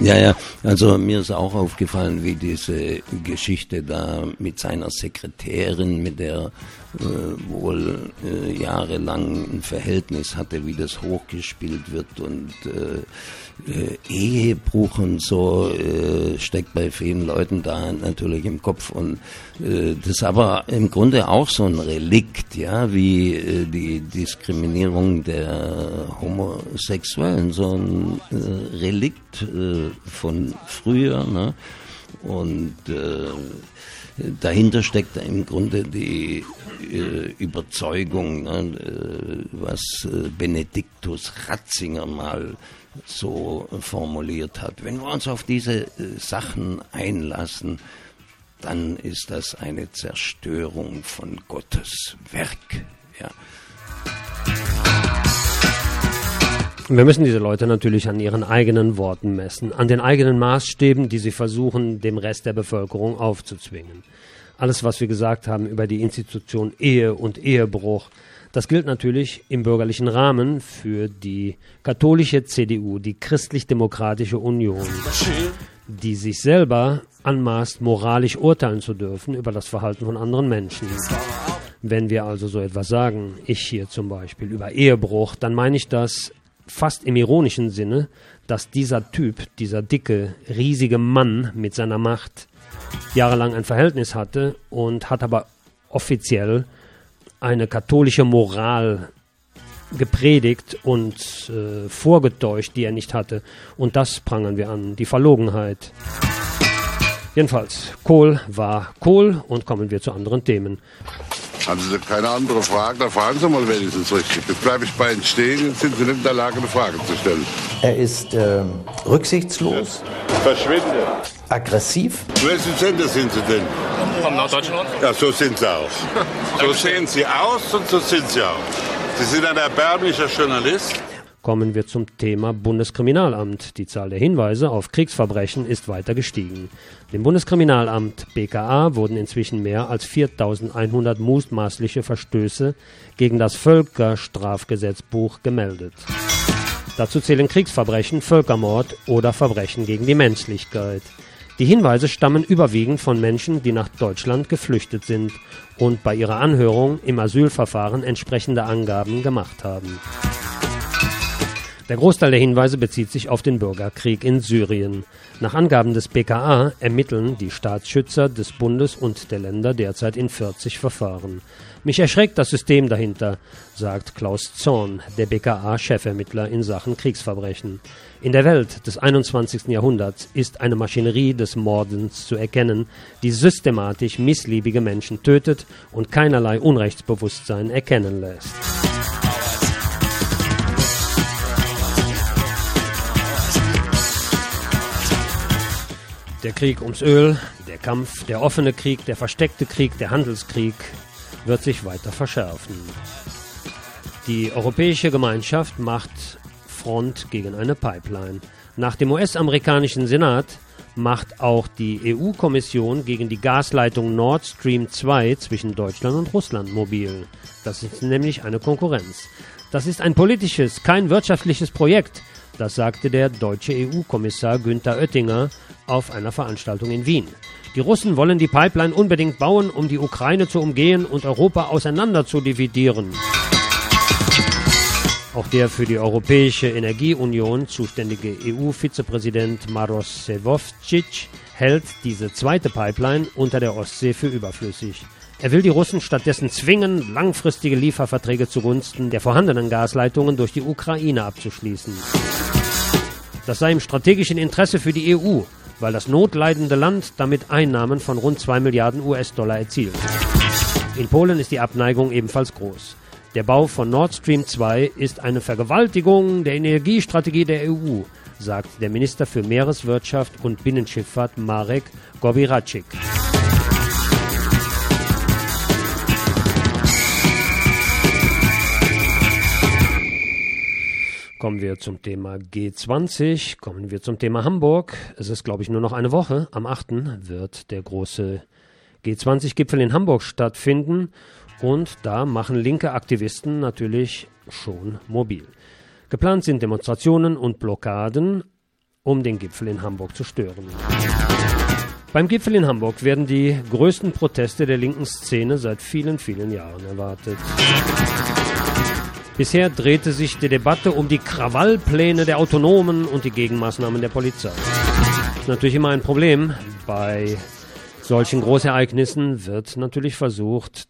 Ja, ja, also mir ist auch aufgefallen, wie diese Geschichte da mit seiner Sekretärin, mit der äh, wohl äh, jahrelang ein Verhältnis hatte, wie das hochgespielt wird und äh, äh, Ehebruch und so äh, steckt bei vielen Leuten da natürlich im Kopf und äh, das ist aber im Grunde auch so ein Relikt, ja, wie äh, die Diskriminierung der Homosexuellen, so ein äh, Relikt äh, von früher, ne? Und äh, dahinter steckt im Grunde die äh, Überzeugung, ne, äh, was äh, Benediktus Ratzinger mal so formuliert hat. Wenn wir uns auf diese äh, Sachen einlassen, dann ist das eine Zerstörung von Gottes Werk. Ja. Wir müssen diese Leute natürlich an ihren eigenen Worten messen, an den eigenen Maßstäben, die sie versuchen, dem Rest der Bevölkerung aufzuzwingen. Alles, was wir gesagt haben über die Institution Ehe und Ehebruch, das gilt natürlich im bürgerlichen Rahmen für die katholische CDU, die christlich-demokratische Union, die sich selber anmaßt, moralisch urteilen zu dürfen über das Verhalten von anderen Menschen. Wenn wir also so etwas sagen, ich hier zum Beispiel über Ehebruch, dann meine ich das fast im ironischen Sinne, dass dieser Typ, dieser dicke, riesige Mann mit seiner Macht jahrelang ein Verhältnis hatte und hat aber offiziell eine katholische Moral gepredigt und äh, vorgetäuscht, die er nicht hatte. Und das prangern wir an, die Verlogenheit. Jedenfalls, Kohl war Kohl und kommen wir zu anderen Themen. Haben Sie keine andere Frage? Dann fragen Sie mal wenigstens richtig. Jetzt bleibe ich bei Ihnen stehen, jetzt sind Sie nicht in der Lage, eine Frage zu stellen. Er ist ähm, rücksichtslos, Verschwinde. aggressiv. Welchen Sender sind Sie denn? Vom Norddeutschen Rundfunk. Ja, so sind Sie auch. So sehen Sie aus und so sind Sie auch. Sie sind ein erbärmlicher Journalist. Kommen wir zum Thema Bundeskriminalamt. Die Zahl der Hinweise auf Kriegsverbrechen ist weiter gestiegen. Dem Bundeskriminalamt BKA wurden inzwischen mehr als 4100 mutmaßliche Verstöße gegen das Völkerstrafgesetzbuch gemeldet. Dazu zählen Kriegsverbrechen, Völkermord oder Verbrechen gegen die Menschlichkeit. Die Hinweise stammen überwiegend von Menschen, die nach Deutschland geflüchtet sind und bei ihrer Anhörung im Asylverfahren entsprechende Angaben gemacht haben. Der Großteil der Hinweise bezieht sich auf den Bürgerkrieg in Syrien. Nach Angaben des BKA ermitteln die Staatsschützer des Bundes und der Länder derzeit in 40 Verfahren. Mich erschreckt das System dahinter, sagt Klaus Zorn, der BKA-Chefermittler in Sachen Kriegsverbrechen. In der Welt des 21. Jahrhunderts ist eine Maschinerie des Mordens zu erkennen, die systematisch missliebige Menschen tötet und keinerlei Unrechtsbewusstsein erkennen lässt. Der Krieg ums Öl, der Kampf, der offene Krieg, der versteckte Krieg, der Handelskrieg wird sich weiter verschärfen. Die Europäische Gemeinschaft macht Front gegen eine Pipeline. Nach dem US-amerikanischen Senat macht auch die EU-Kommission gegen die Gasleitung Nord Stream 2 zwischen Deutschland und Russland mobil. Das ist nämlich eine Konkurrenz. Das ist ein politisches, kein wirtschaftliches Projekt. Das sagte der deutsche EU-Kommissar Günther Oettinger auf einer Veranstaltung in Wien. Die Russen wollen die Pipeline unbedingt bauen, um die Ukraine zu umgehen und Europa auseinander zu dividieren. Auch der für die Europäische Energieunion zuständige EU-Vizepräsident Maros Sefcovic hält diese zweite Pipeline unter der Ostsee für überflüssig. Er will die Russen stattdessen zwingen, langfristige Lieferverträge zugunsten der vorhandenen Gasleitungen durch die Ukraine abzuschließen. Das sei im strategischen Interesse für die EU, weil das notleidende Land damit Einnahmen von rund 2 Milliarden US-Dollar erzielt. In Polen ist die Abneigung ebenfalls groß. Der Bau von Nord Stream 2 ist eine Vergewaltigung der Energiestrategie der EU, sagt der Minister für Meereswirtschaft und Binnenschifffahrt Marek Gobiracik. Kommen wir zum Thema G20, kommen wir zum Thema Hamburg. Es ist, glaube ich, nur noch eine Woche. Am 8. wird der große G20-Gipfel in Hamburg stattfinden und da machen linke Aktivisten natürlich schon mobil. Geplant sind Demonstrationen und Blockaden, um den Gipfel in Hamburg zu stören. Beim Gipfel in Hamburg werden die größten Proteste der linken Szene seit vielen, vielen Jahren erwartet. Bisher drehte sich die Debatte um die Krawallpläne der Autonomen und die Gegenmaßnahmen der Polizei. Das ist natürlich immer ein Problem. Bei solchen Großereignissen wird natürlich versucht,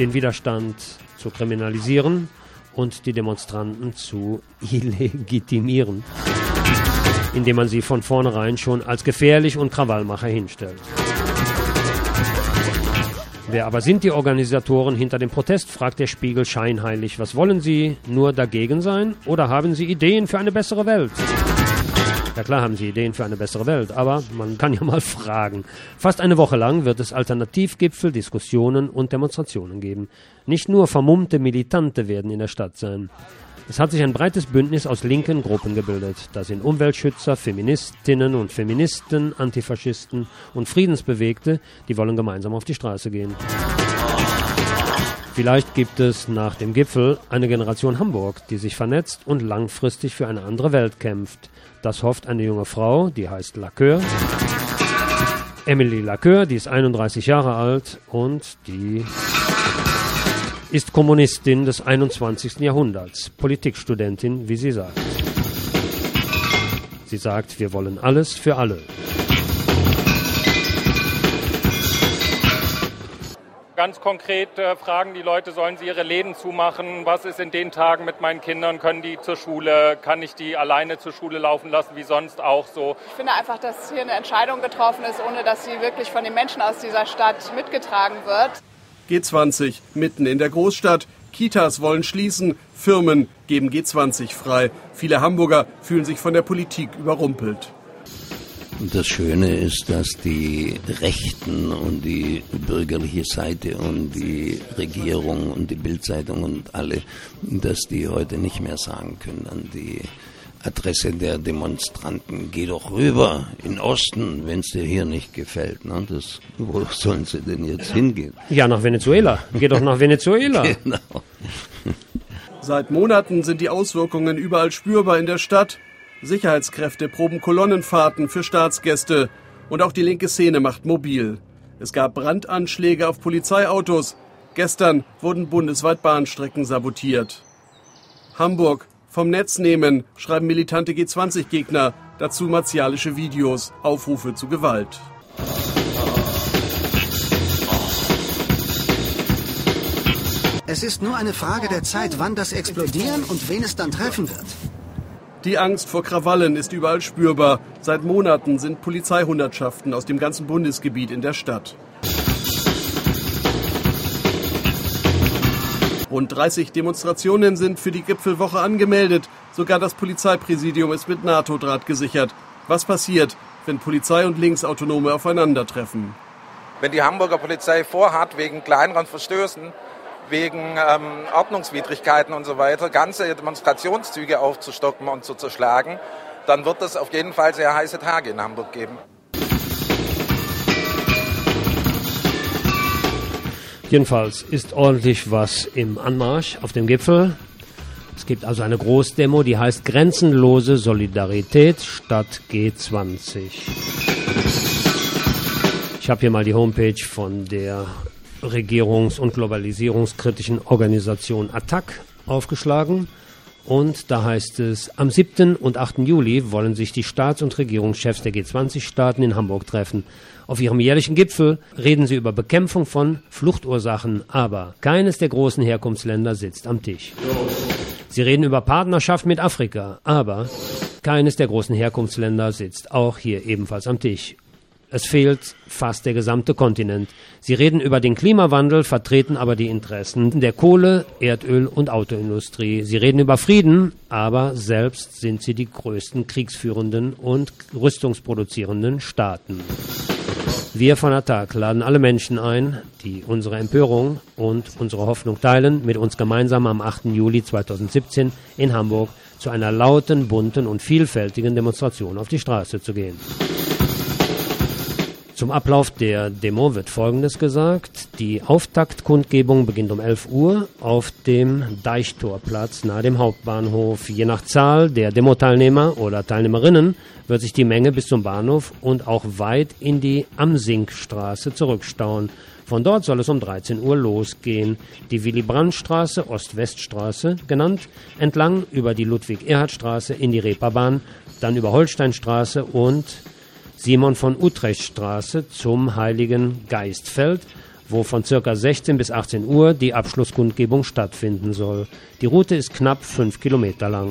den Widerstand zu kriminalisieren und die Demonstranten zu illegitimieren, indem man sie von vornherein schon als gefährlich und Krawallmacher hinstellt. Wer aber sind die Organisatoren hinter dem Protest, fragt der Spiegel scheinheilig. Was wollen sie? Nur dagegen sein? Oder haben sie Ideen für eine bessere Welt? Ja klar haben sie Ideen für eine bessere Welt, aber man kann ja mal fragen. Fast eine Woche lang wird es Alternativgipfel, Diskussionen und Demonstrationen geben. Nicht nur vermummte Militante werden in der Stadt sein. Es hat sich ein breites Bündnis aus linken Gruppen gebildet. Da sind Umweltschützer, Feministinnen und Feministen, Antifaschisten und Friedensbewegte, die wollen gemeinsam auf die Straße gehen. Vielleicht gibt es nach dem Gipfel eine Generation Hamburg, die sich vernetzt und langfristig für eine andere Welt kämpft. Das hofft eine junge Frau, die heißt Lacoeur. Emily Lacoeur, die ist 31 Jahre alt und die ist Kommunistin des 21. Jahrhunderts, Politikstudentin, wie sie sagt. Sie sagt, wir wollen alles für alle. Ganz konkret äh, fragen die Leute, sollen sie ihre Läden zumachen? Was ist in den Tagen mit meinen Kindern? Können die zur Schule? Kann ich die alleine zur Schule laufen lassen, wie sonst auch so? Ich finde einfach, dass hier eine Entscheidung getroffen ist, ohne dass sie wirklich von den Menschen aus dieser Stadt mitgetragen wird. G20 mitten in der Großstadt. Kitas wollen schließen, Firmen geben G20 frei. Viele Hamburger fühlen sich von der Politik überrumpelt. Das Schöne ist, dass die Rechten und die bürgerliche Seite und die Regierung und die Bildzeitung und alle, dass die heute nicht mehr sagen können an die Adresse der Demonstranten, geh doch rüber in Osten, wenn es dir hier nicht gefällt. Ne? Das, wo sollen sie denn jetzt hingehen? Ja, nach Venezuela. Geh doch nach Venezuela. genau. Seit Monaten sind die Auswirkungen überall spürbar in der Stadt. Sicherheitskräfte proben Kolonnenfahrten für Staatsgäste. Und auch die linke Szene macht mobil. Es gab Brandanschläge auf Polizeiautos. Gestern wurden bundesweit Bahnstrecken sabotiert. Hamburg vom Netz nehmen, schreiben militante G20-Gegner. Dazu martialische Videos, Aufrufe zu Gewalt. Es ist nur eine Frage der Zeit, wann das explodieren und wen es dann treffen wird. Die Angst vor Krawallen ist überall spürbar. Seit Monaten sind Polizeihundertschaften aus dem ganzen Bundesgebiet in der Stadt. Rund 30 Demonstrationen sind für die Gipfelwoche angemeldet. Sogar das Polizeipräsidium ist mit NATO-Draht gesichert. Was passiert, wenn Polizei und Linksautonome aufeinandertreffen? Wenn die Hamburger Polizei vorhat, wegen kleineren Verstößen wegen ähm, Ordnungswidrigkeiten und so weiter ganze Demonstrationszüge aufzustocken und zu zerschlagen, dann wird es auf jeden Fall sehr heiße Tage in Hamburg geben. Jedenfalls ist ordentlich was im Anmarsch auf dem Gipfel. Es gibt also eine Großdemo, die heißt Grenzenlose Solidarität statt G20. Ich habe hier mal die Homepage von der regierungs- und globalisierungskritischen Organisation ATTAC aufgeschlagen. Und da heißt es, am 7. und 8. Juli wollen sich die Staats- und Regierungschefs der G20-Staaten in Hamburg treffen. Auf ihrem jährlichen Gipfel reden sie über Bekämpfung von Fluchtursachen, aber keines der großen Herkunftsländer sitzt am Tisch. Sie reden über Partnerschaft mit Afrika, aber keines der großen Herkunftsländer sitzt auch hier ebenfalls am Tisch. Es fehlt fast der gesamte Kontinent. Sie reden über den Klimawandel, vertreten aber die Interessen der Kohle, Erdöl und Autoindustrie. Sie reden über Frieden, aber selbst sind sie die größten kriegsführenden und rüstungsproduzierenden Staaten. Wir von Attac laden alle Menschen ein, die unsere Empörung und unsere Hoffnung teilen, mit uns gemeinsam am 8. Juli 2017 in Hamburg zu einer lauten, bunten und vielfältigen Demonstration auf die Straße zu gehen. Zum Ablauf der Demo wird Folgendes gesagt. Die Auftaktkundgebung beginnt um 11 Uhr auf dem Deichtorplatz nahe dem Hauptbahnhof. Je nach Zahl der Demo-Teilnehmer oder Teilnehmerinnen wird sich die Menge bis zum Bahnhof und auch weit in die Amsinkstraße zurückstauen. Von dort soll es um 13 Uhr losgehen. Die Willy-Brandt-Straße, Ost-West-Straße genannt, entlang über die Ludwig-Erhard-Straße in die Reeperbahn, dann über Holsteinstraße und Simon von Utrecht Straße zum Heiligen Geistfeld, wo von ca. 16 bis 18 Uhr die Abschlusskundgebung stattfinden soll. Die Route ist knapp 5 Kilometer lang.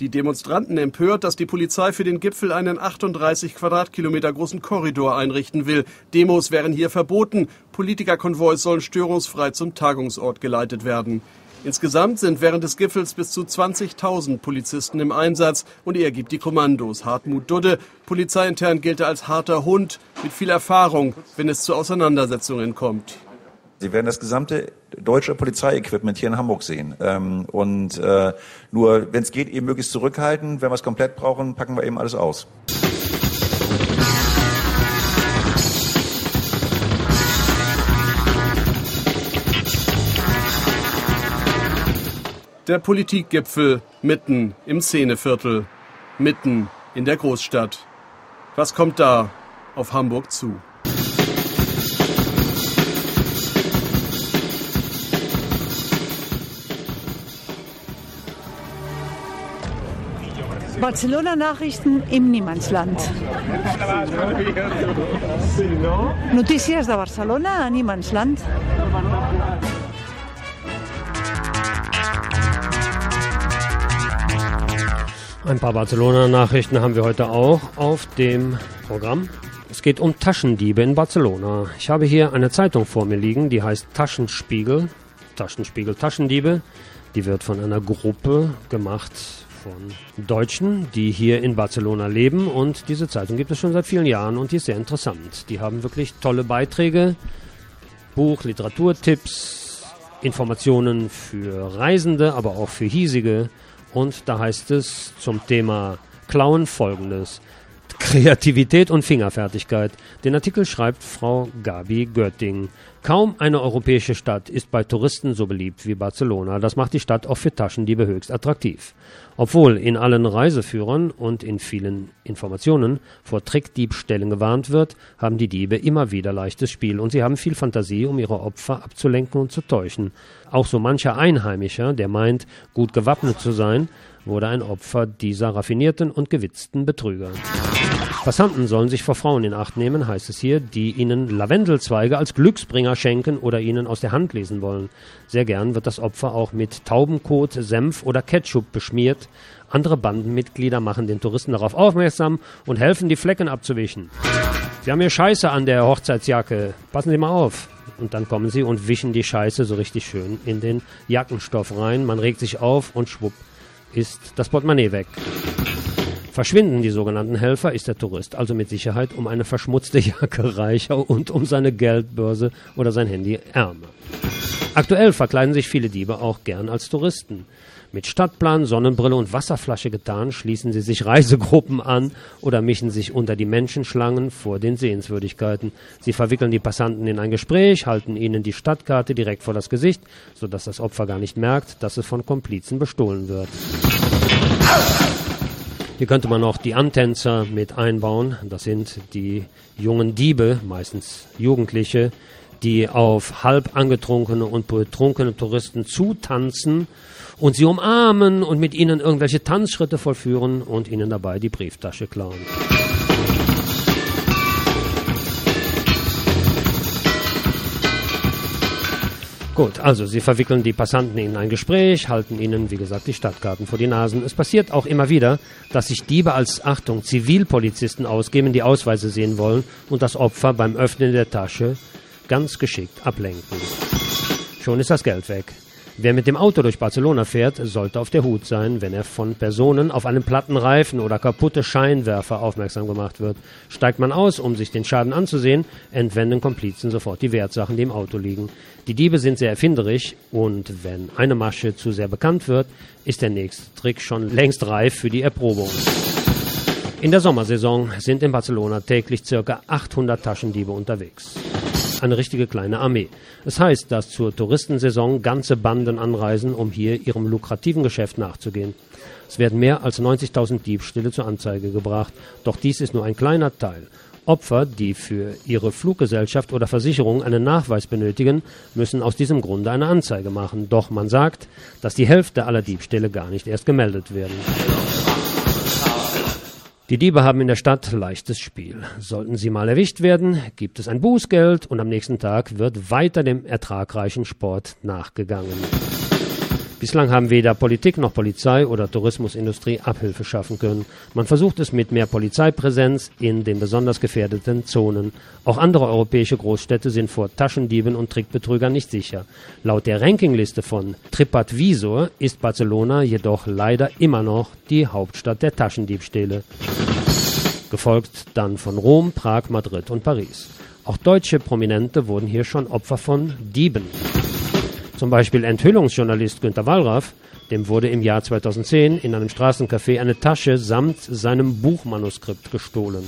Die Demonstranten empört, dass die Polizei für den Gipfel einen 38 Quadratkilometer großen Korridor einrichten will. Demos wären hier verboten. Politikerkonvois sollen störungsfrei zum Tagungsort geleitet werden. Insgesamt sind während des Gipfels bis zu 20.000 Polizisten im Einsatz und er gibt die Kommandos. Hartmut Dudde, polizeiintern gilt er als harter Hund mit viel Erfahrung, wenn es zu Auseinandersetzungen kommt. Sie werden das gesamte deutsche Polizeiequipment hier in Hamburg sehen. Ähm, und äh, nur, wenn es geht, eben möglichst zurückhalten. Wenn wir es komplett brauchen, packen wir eben alles aus. Der Politikgipfel mitten im Szeneviertel, mitten in der Großstadt. Was kommt da auf Hamburg zu? Barcelona-Nachrichten im Niemandsland. Notícies de Barcelona a Niemandsland. Ein paar Barcelona-Nachrichten haben wir heute auch auf dem Programm. Es geht um Taschendiebe in Barcelona. Ich habe hier eine Zeitung vor mir liegen, die heißt Taschenspiegel. Taschenspiegel Taschendiebe. Die wird von einer Gruppe gemacht von Deutschen, die hier in Barcelona leben. Und diese Zeitung gibt es schon seit vielen Jahren und die ist sehr interessant. Die haben wirklich tolle Beiträge, Buch, Literaturtipps, Informationen für Reisende, aber auch für hiesige. Und da heißt es zum Thema Klauen folgendes. Kreativität und Fingerfertigkeit. Den Artikel schreibt Frau Gabi Götting. Kaum eine europäische Stadt ist bei Touristen so beliebt wie Barcelona. Das macht die Stadt auch für Taschendiebe höchst attraktiv. Obwohl in allen Reiseführern und in vielen Informationen vor Trickdiebstählen gewarnt wird, haben die Diebe immer wieder leichtes Spiel und sie haben viel Fantasie, um ihre Opfer abzulenken und zu täuschen. Auch so mancher Einheimischer, der meint, gut gewappnet zu sein, wurde ein Opfer dieser raffinierten und gewitzten Betrüger. Passanten sollen sich vor Frauen in Acht nehmen, heißt es hier, die ihnen Lavendelzweige als Glücksbringer schenken oder ihnen aus der Hand lesen wollen. Sehr gern wird das Opfer auch mit Taubenkot, Senf oder Ketchup beschmiert. Andere Bandenmitglieder machen den Touristen darauf aufmerksam und helfen, die Flecken abzuwischen. Sie haben hier Scheiße an der Hochzeitsjacke. Passen Sie mal auf. Und dann kommen sie und wischen die Scheiße so richtig schön in den Jackenstoff rein. Man regt sich auf und schwupp ist das Portemonnaie weg. Verschwinden die sogenannten Helfer, ist der Tourist also mit Sicherheit um eine verschmutzte Jacke reicher und um seine Geldbörse oder sein Handy ärmer. Aktuell verkleiden sich viele Diebe auch gern als Touristen. Mit Stadtplan, Sonnenbrille und Wasserflasche getan, schließen sie sich Reisegruppen an oder mischen sich unter die Menschenschlangen vor den Sehenswürdigkeiten. Sie verwickeln die Passanten in ein Gespräch, halten ihnen die Stadtkarte direkt vor das Gesicht, sodass das Opfer gar nicht merkt, dass es von Komplizen bestohlen wird. Hier könnte man auch die Antänzer mit einbauen. Das sind die jungen Diebe, meistens Jugendliche, die auf halb angetrunkene und betrunkene Touristen zutanzen und sie umarmen und mit ihnen irgendwelche Tanzschritte vollführen und ihnen dabei die Brieftasche klauen. Gut, also sie verwickeln die Passanten in ein Gespräch, halten ihnen, wie gesagt, die Stadtkarten vor die Nasen. Es passiert auch immer wieder, dass sich Diebe als, Achtung, Zivilpolizisten ausgeben, die Ausweise sehen wollen und das Opfer beim Öffnen der Tasche ganz geschickt ablenken. Schon ist das Geld weg. Wer mit dem Auto durch Barcelona fährt, sollte auf der Hut sein, wenn er von Personen auf einen platten Reifen oder kaputte Scheinwerfer aufmerksam gemacht wird. Steigt man aus, um sich den Schaden anzusehen, entwenden Komplizen sofort die Wertsachen, die im Auto liegen. Die Diebe sind sehr erfinderisch und wenn eine Masche zu sehr bekannt wird, ist der nächste Trick schon längst reif für die Erprobung. In der Sommersaison sind in Barcelona täglich ca. 800 Taschendiebe unterwegs eine richtige kleine Armee. Es das heißt, dass zur Touristensaison ganze Banden anreisen, um hier ihrem lukrativen Geschäft nachzugehen. Es werden mehr als 90.000 Diebstähle zur Anzeige gebracht, doch dies ist nur ein kleiner Teil. Opfer, die für ihre Fluggesellschaft oder Versicherung einen Nachweis benötigen, müssen aus diesem Grunde eine Anzeige machen. Doch man sagt, dass die Hälfte aller Diebstähle gar nicht erst gemeldet werden. Die Diebe haben in der Stadt leichtes Spiel. Sollten sie mal erwischt werden, gibt es ein Bußgeld und am nächsten Tag wird weiter dem ertragreichen Sport nachgegangen. Bislang haben weder Politik noch Polizei oder Tourismusindustrie Abhilfe schaffen können. Man versucht es mit mehr Polizeipräsenz in den besonders gefährdeten Zonen. Auch andere europäische Großstädte sind vor Taschendieben und Trickbetrügern nicht sicher. Laut der Rankingliste von TripAdvisor ist Barcelona jedoch leider immer noch die Hauptstadt der Taschendiebstähle. Gefolgt dann von Rom, Prag, Madrid und Paris. Auch deutsche Prominente wurden hier schon Opfer von Dieben. Zum Beispiel Enthüllungsjournalist Günter Wallraff, dem wurde im Jahr 2010 in einem Straßencafé eine Tasche samt seinem Buchmanuskript gestohlen.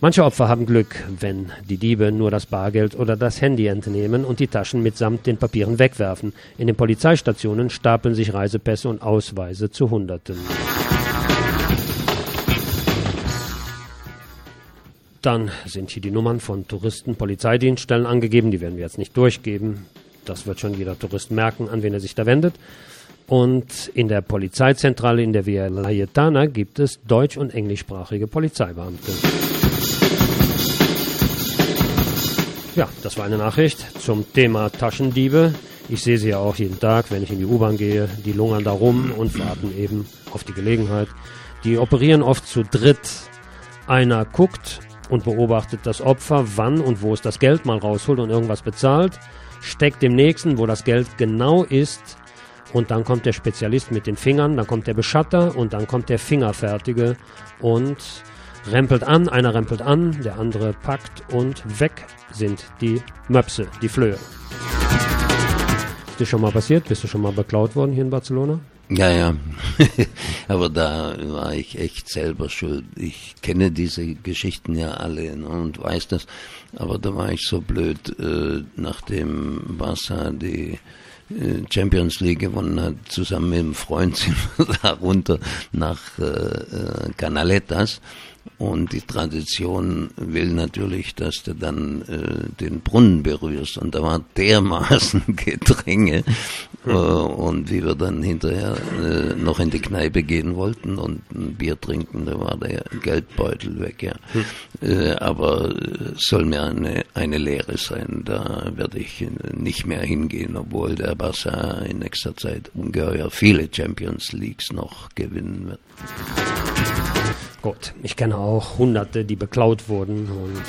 Manche Opfer haben Glück, wenn die Diebe nur das Bargeld oder das Handy entnehmen und die Taschen mitsamt den Papieren wegwerfen. In den Polizeistationen stapeln sich Reisepässe und Ausweise zu Hunderten. Dann sind hier die Nummern von Touristen, Polizeidienststellen angegeben. Die werden wir jetzt nicht durchgeben. Das wird schon jeder Tourist merken, an wen er sich da wendet. Und in der Polizeizentrale in der Via Laietana gibt es deutsch- und englischsprachige Polizeibeamte. Ja, das war eine Nachricht zum Thema Taschendiebe. Ich sehe sie ja auch jeden Tag, wenn ich in die U-Bahn gehe. Die lungern da rum und warten eben auf die Gelegenheit. Die operieren oft zu dritt. Einer guckt und beobachtet das Opfer, wann und wo es das Geld mal rausholt und irgendwas bezahlt, steckt dem Nächsten, wo das Geld genau ist, und dann kommt der Spezialist mit den Fingern, dann kommt der Beschatter und dann kommt der Fingerfertige und rempelt an, einer rempelt an, der andere packt und weg sind die Möpse, die Flöhe. Ist dir schon mal passiert? Bist du schon mal beklaut worden hier in Barcelona? Ja, ja. Aber da war ich echt selber schuld. Ich kenne diese Geschichten ja alle ne, und weiß das. Aber da war ich so blöd, äh, nachdem Barca die äh, Champions League gewonnen hat, zusammen mit einem Freund sind wir da runter nach äh, äh, Canaletas und die Tradition will natürlich, dass du dann äh, den Brunnen berührst. Und da war dermaßen Gedränge. Äh, und wie wir dann hinterher äh, noch in die Kneipe gehen wollten und ein Bier trinken, da war der Geldbeutel weg, ja. Äh, aber soll mir eine, eine Lehre sein. Da werde ich nicht mehr hingehen, obwohl der Barça in nächster Zeit ungeheuer viele Champions Leagues noch gewinnen wird. Gut, ich kenne auch Hunderte, die beklaut wurden und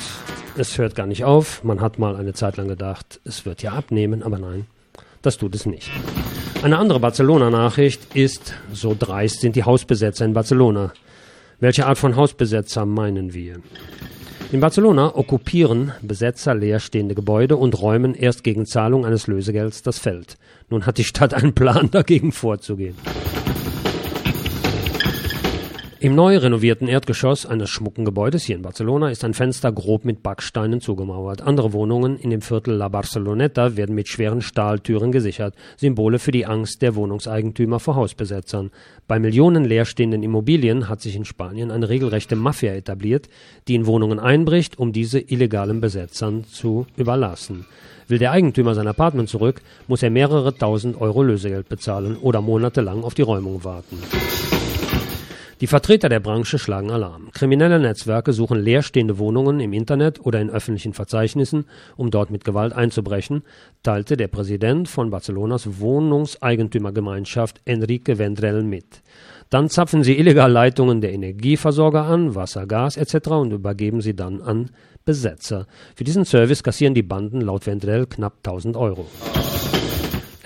es hört gar nicht auf. Man hat mal eine Zeit lang gedacht, es wird ja abnehmen, aber nein, das tut es nicht. Eine andere Barcelona-Nachricht ist, so dreist sind die Hausbesetzer in Barcelona. Welche Art von Hausbesetzer meinen wir? In Barcelona okkupieren Besetzer leerstehende Gebäude und räumen erst gegen Zahlung eines Lösegelds das Feld. Nun hat die Stadt einen Plan, dagegen vorzugehen. Im neu renovierten Erdgeschoss eines schmucken Gebäudes hier in Barcelona ist ein Fenster grob mit Backsteinen zugemauert. Andere Wohnungen in dem Viertel La Barceloneta werden mit schweren Stahltüren gesichert, Symbole für die Angst der Wohnungseigentümer vor Hausbesetzern. Bei Millionen leerstehenden Immobilien hat sich in Spanien eine regelrechte Mafia etabliert, die in Wohnungen einbricht, um diese illegalen Besetzern zu überlassen. Will der Eigentümer sein Apartment zurück, muss er mehrere tausend Euro Lösegeld bezahlen oder monatelang auf die Räumung warten. Die Vertreter der Branche schlagen Alarm. Kriminelle Netzwerke suchen leerstehende Wohnungen im Internet oder in öffentlichen Verzeichnissen, um dort mit Gewalt einzubrechen, teilte der Präsident von Barcelonas Wohnungseigentümergemeinschaft Enrique Vendrell mit. Dann zapfen sie illegal Leitungen der Energieversorger an, Wasser, Gas etc. und übergeben sie dann an Besetzer. Für diesen Service kassieren die Banden laut Vendrell knapp 1000 Euro.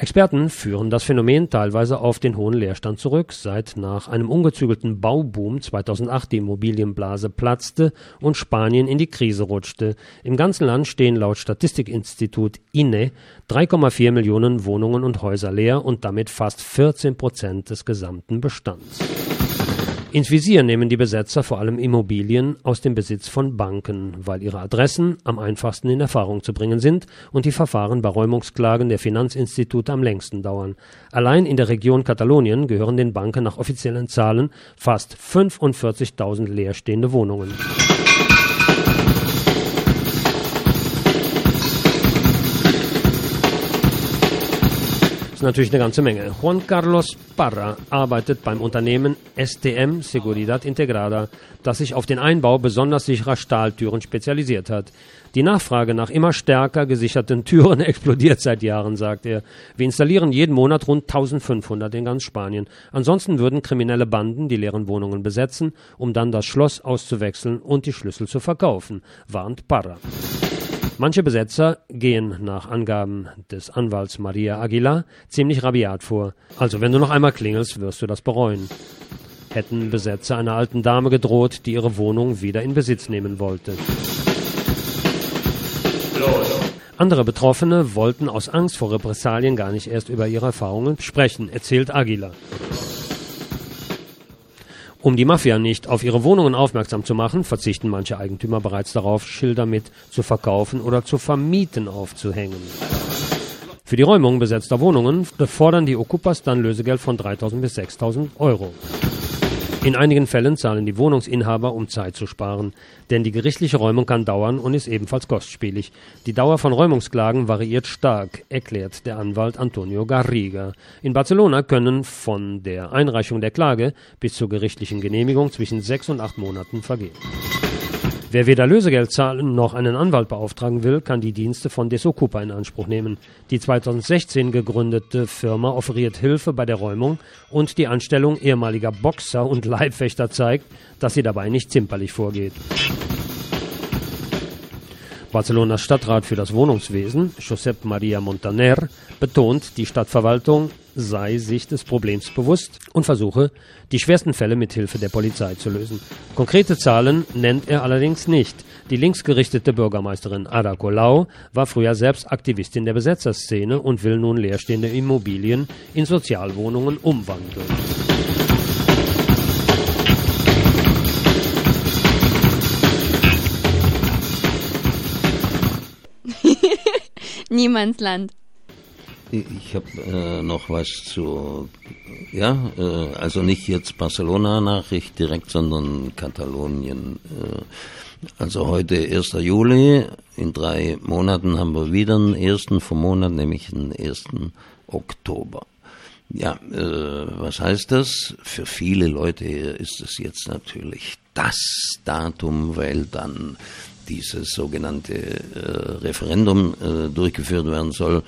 Experten führen das Phänomen teilweise auf den hohen Leerstand zurück, seit nach einem ungezügelten Bauboom 2008 die Immobilienblase platzte und Spanien in die Krise rutschte. Im ganzen Land stehen laut Statistikinstitut INE 3,4 Millionen Wohnungen und Häuser leer und damit fast 14 Prozent des gesamten Bestands. Ins Visier nehmen die Besetzer vor allem Immobilien aus dem Besitz von Banken, weil ihre Adressen am einfachsten in Erfahrung zu bringen sind und die Verfahren bei Räumungsklagen der Finanzinstitute am längsten dauern. Allein in der Region Katalonien gehören den Banken nach offiziellen Zahlen fast 45.000 leerstehende Wohnungen. Ist natürlich eine ganze Menge. Juan Carlos Parra arbeitet beim Unternehmen STM Seguridad Integrada, das sich auf den Einbau besonders sicherer Stahltüren spezialisiert hat. Die Nachfrage nach immer stärker gesicherten Türen explodiert seit Jahren, sagt er. Wir installieren jeden Monat rund 1500 in ganz Spanien. Ansonsten würden kriminelle Banden die leeren Wohnungen besetzen, um dann das Schloss auszuwechseln und die Schlüssel zu verkaufen, warnt Parra. Manche Besetzer gehen nach Angaben des Anwalts Maria Aguilar ziemlich rabiat vor. Also wenn du noch einmal klingelst, wirst du das bereuen. Hätten Besetzer einer alten Dame gedroht, die ihre Wohnung wieder in Besitz nehmen wollte. Andere Betroffene wollten aus Angst vor Repressalien gar nicht erst über ihre Erfahrungen sprechen, erzählt Aguilar. Um die Mafia nicht auf ihre Wohnungen aufmerksam zu machen, verzichten manche Eigentümer bereits darauf, Schilder mit zu verkaufen oder zu vermieten aufzuhängen. Für die Räumung besetzter Wohnungen fordern die Okupas dann Lösegeld von 3.000 bis 6.000 Euro. In einigen Fällen zahlen die Wohnungsinhaber, um Zeit zu sparen. Denn die gerichtliche Räumung kann dauern und ist ebenfalls kostspielig. Die Dauer von Räumungsklagen variiert stark, erklärt der Anwalt Antonio Garriga. In Barcelona können von der Einreichung der Klage bis zur gerichtlichen Genehmigung zwischen sechs und acht Monaten vergehen. Wer weder Lösegeld zahlen noch einen Anwalt beauftragen will, kann die Dienste von Desokupa in Anspruch nehmen. Die 2016 gegründete Firma offeriert Hilfe bei der Räumung und die Anstellung ehemaliger Boxer und Leibwächter zeigt, dass sie dabei nicht zimperlich vorgeht. Barcelonas Stadtrat für das Wohnungswesen, Josep Maria Montaner, betont, die Stadtverwaltung sei sich des Problems bewusst und versuche, die schwersten Fälle mit Hilfe der Polizei zu lösen. Konkrete Zahlen nennt er allerdings nicht. Die linksgerichtete Bürgermeisterin Ada Colau war früher selbst Aktivistin der Besetzerszene und will nun leerstehende Immobilien in Sozialwohnungen umwandeln. Niemandsland. Ich habe äh, noch was zu, ja, äh, also nicht jetzt Barcelona-Nachricht direkt, sondern Katalonien. Äh, also heute 1. Juli, in drei Monaten haben wir wieder einen ersten vom Monat, nämlich den 1. Oktober. Ja, äh, was heißt das? Für viele Leute ist es jetzt natürlich das Datum, weil dann dieses sogenannte äh, Referendum äh, durchgeführt werden soll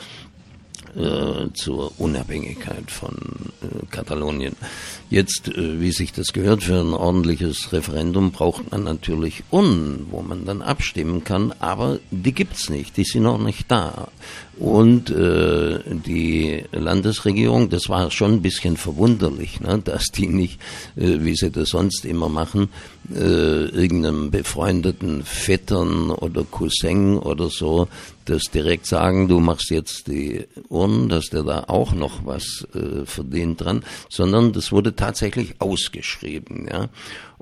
äh, zur Unabhängigkeit von äh, Katalonien. Jetzt, äh, wie sich das gehört, für ein ordentliches Referendum braucht man natürlich Urnen, wo man dann abstimmen kann, aber die gibt's nicht, die sind noch nicht da. Und äh, die Landesregierung, das war schon ein bisschen verwunderlich, ne, dass die nicht, äh, wie sie das sonst immer machen, äh, irgendeinem befreundeten Vettern oder Cousin oder so das direkt sagen, du machst jetzt die Urnen, dass der da auch noch was äh, verdient dran, sondern das wurde tatsächlich ausgeschrieben. Ja.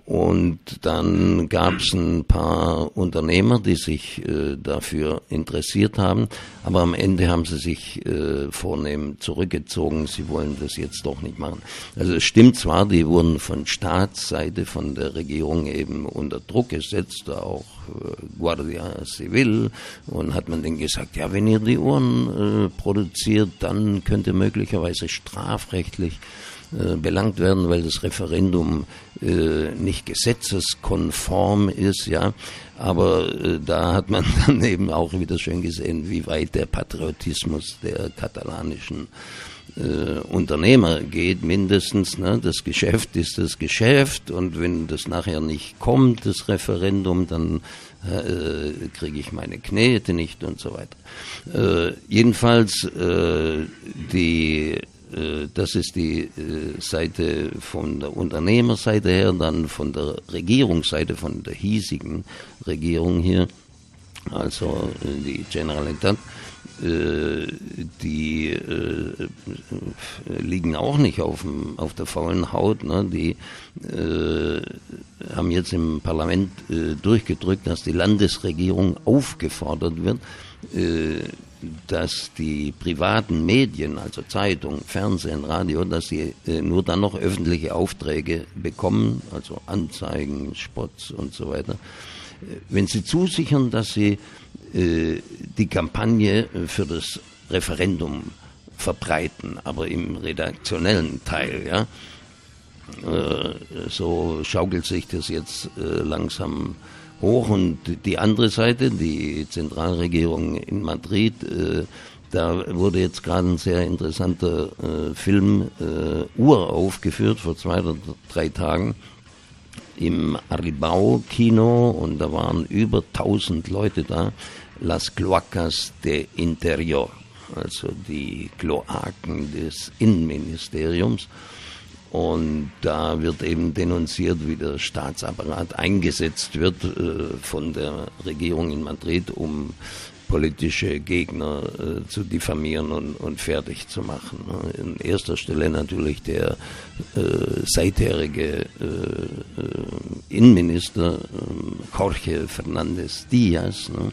Und dann gab es ein paar Unternehmer, die sich äh, dafür interessiert haben, aber am Ende haben sie sich äh, vornehm zurückgezogen. Sie wollen das jetzt doch nicht machen. Also es stimmt zwar, die wurden von Staatsseite, von der Regierung eben unter Druck gesetzt, auch äh, Guardia Civil, und hat man denen gesagt, ja, wenn ihr die Uhren äh, produziert, dann könnt ihr möglicherweise strafrechtlich äh, belangt werden, weil das Referendum äh, nicht gesetzeskonform ist, ja. Aber äh, da hat man dann eben auch wieder schön gesehen, wie weit der Patriotismus der katalanischen äh, Unternehmer geht, mindestens. Ne? Das Geschäft ist das Geschäft und wenn das nachher nicht kommt, das Referendum, dann äh, kriege ich meine Knete nicht und so weiter. Äh, jedenfalls äh, die das ist die äh, Seite von der Unternehmerseite her, dann von der Regierungsseite, von der hiesigen Regierung hier, also äh, die Generalitat, die liegen auch nicht auf, dem, auf der faulen Haut. Ne? Die haben jetzt im Parlament durchgedrückt, dass die Landesregierung aufgefordert wird, dass die privaten Medien, also Zeitung, Fernsehen, Radio, dass sie äh, nur dann noch öffentliche Aufträge bekommen, also Anzeigen, Spots und so weiter, äh, wenn sie zusichern, dass sie äh, die Kampagne für das Referendum verbreiten, aber im redaktionellen Teil, ja. So schaukelt sich das jetzt langsam hoch und die andere Seite, die Zentralregierung in Madrid, äh, da wurde jetzt gerade ein sehr interessanter äh, Film äh, uraufgeführt vor zwei oder drei Tagen im Aribau Kino und da waren über 1000 Leute da. Las Cloacas de Interior, also die Kloaken des Innenministeriums. Und da wird eben denunziert, wie der Staatsapparat eingesetzt wird äh, von der Regierung in Madrid, um politische Gegner äh, zu diffamieren und, fertig zu machen. In erster Stelle natürlich der äh, seitherige Innenminister äh, Jorge Fernandez Díaz, ne?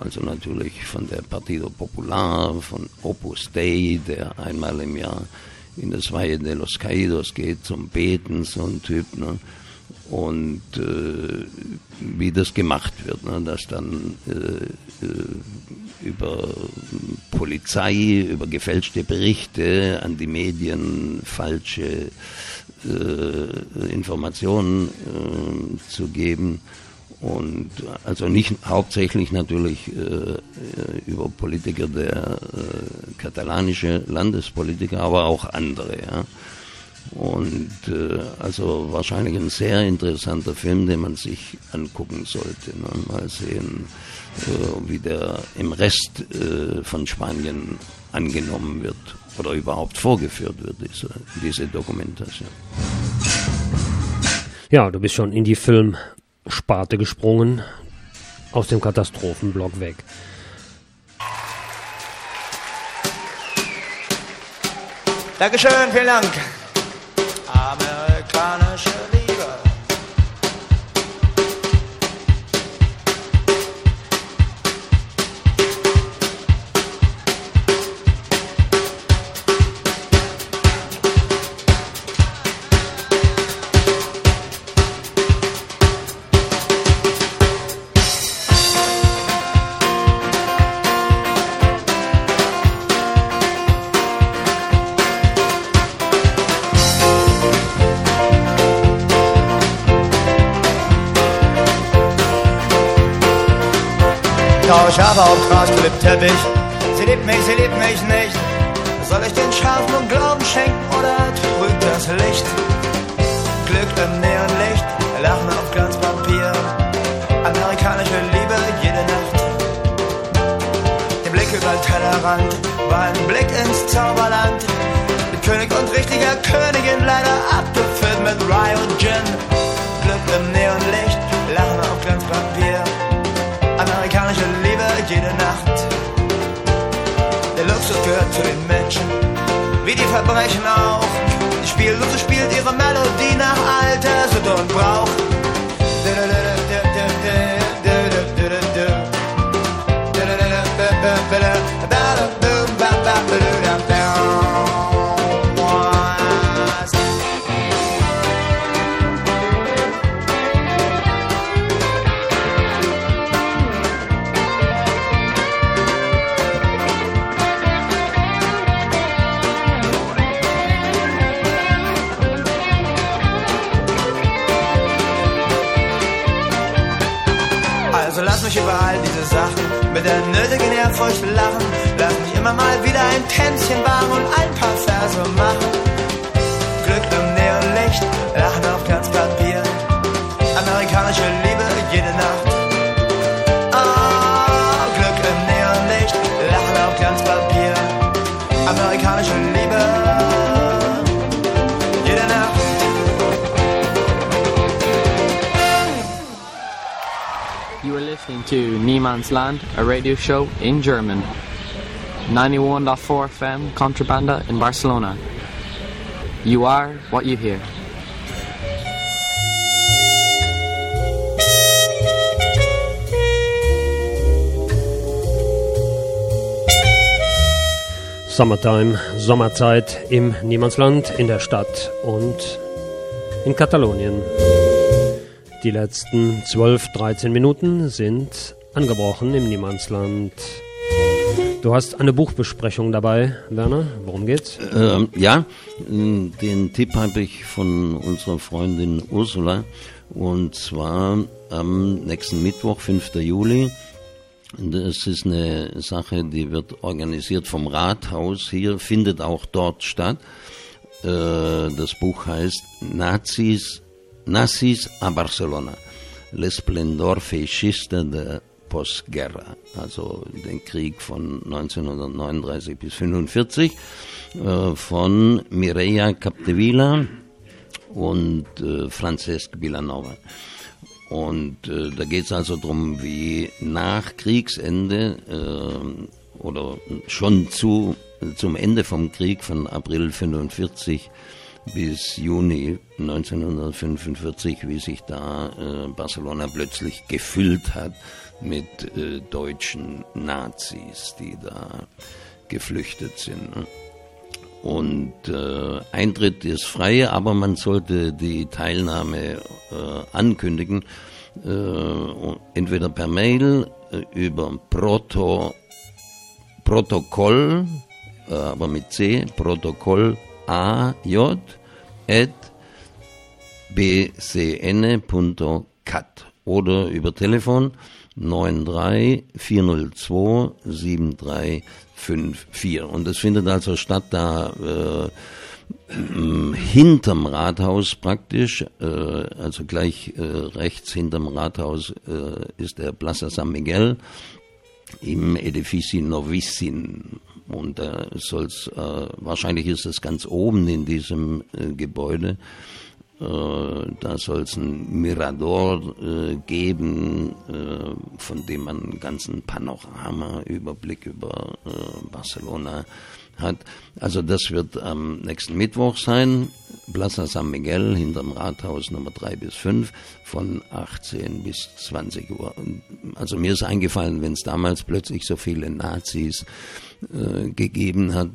also natürlich von der Partido Popular, von Opus Dei, der einmal im Jahr in das Valle de los Caídos geht zum Beten, so ein Typ. Ne? Und äh, wie das gemacht wird, ne? dass dann äh, äh, über Polizei, über gefälschte Berichte an die Medien falsche äh, Informationen äh, zu geben und also nicht hauptsächlich natürlich äh, über Politiker der äh, katalanische Landespolitiker, aber auch andere. Ja. Und äh, also wahrscheinlich ein sehr interessanter Film, den man sich angucken sollte. Ne? Mal sehen, äh, wie der im Rest äh, von Spanien angenommen wird oder überhaupt vorgeführt wird, diese, diese Dokumentation. Ja, du bist schon in die Filmsparte gesprungen, aus dem Katastrophenblock weg. Dankeschön, vielen Dank. Amerikanische Doch ich habe auch Gras geliebt, Teppich. Sie liebt mich, sie liebt mich nicht. Soll ich den Schafen und Glauben schenken oder trügt das Licht? Glück im Neonlicht, Lachen auf Glanzpapier. Amerikanische Liebe jede Nacht. Der Blick über den Tellerrand war ein Blick ins Zauberland. Mit König und richtiger Königin leider abgefüllt mit Rye und Gin. Glück im Neonlicht, Lachen auf Glanzpapier. Zu den Menschen, wie die Verbrechen auch. Die Spiellose spielt ihre Melodie nach Alter, Sitte und Brauch. Land, a radio show in German. 91.4 FM Contrabanda in Barcelona. You are what you hear. Summertime, Sommerzeit im Niemandsland, in der Stadt und in Katalonien. Die letzten 12, 13 Minuten sind angebrochen im Niemandsland. Du hast eine Buchbesprechung dabei, Werner. Worum geht's? Ähm, ja, den Tipp habe ich von unserer Freundin Ursula. Und zwar am nächsten Mittwoch, 5. Juli. Das ist eine Sache, die wird organisiert vom Rathaus hier, findet auch dort statt. Äh, Das Buch heißt Nazis, Nazis a Barcelona. L'esplendor feixista de Postguerra, also den Krieg von 1939 bis 1945, äh, von Mireia Capdevila und äh, Francesc Villanova. Und äh, da geht es also darum, wie nach Kriegsende oder schon zu, zum Ende vom Krieg von April 45 bis Juni 1945, wie sich da äh, Barcelona plötzlich gefüllt hat mit äh, deutschen Nazis, die da geflüchtet sind. ne? und äh, Eintritt ist frei, aber man sollte die Teilnahme äh, ankündigen, äh, entweder per Mail äh, über Proto, Protokoll, äh, aber mit C, Protokoll AJ at bcn.cat oder über Telefon 93 402 7354. Und das findet also statt da äh, hinterm Rathaus praktisch, äh, also gleich äh, rechts hinterm Rathaus äh, ist der Plaza San Miguel im Edifici Novicin. Und da soll's, äh, wahrscheinlich ist es ganz oben in diesem äh, Gebäude. Äh, da soll es ein Mirador äh, geben, äh, von dem man einen ganzen Panorama-Überblick über äh, Barcelona hat. Also das wird am nächsten Mittwoch sein, Plaza San Miguel hinterm Rathaus Nummer 3 bis 5 von 18 bis 20 Uhr. Also mir ist eingefallen, wenn es damals plötzlich so viele Nazis äh, gegeben hat,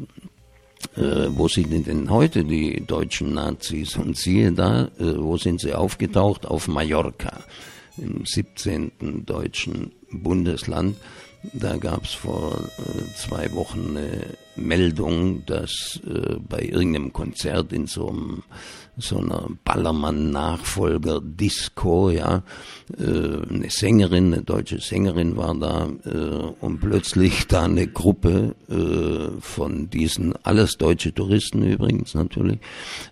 äh, wo sind denn heute die deutschen Nazis? Und siehe da, äh, wo sind sie aufgetaucht? Auf Mallorca, im 17. deutschen Bundesland. Da gab es vor äh, zwei Wochen eine Meldung, dass äh, bei irgendeinem Konzert in so einem so einer Ballermann-Nachfolger-Disco, ja, äh, eine Sängerin, eine deutsche Sängerin war da äh, und plötzlich da eine Gruppe äh, von diesen, alles deutsche Touristen übrigens natürlich,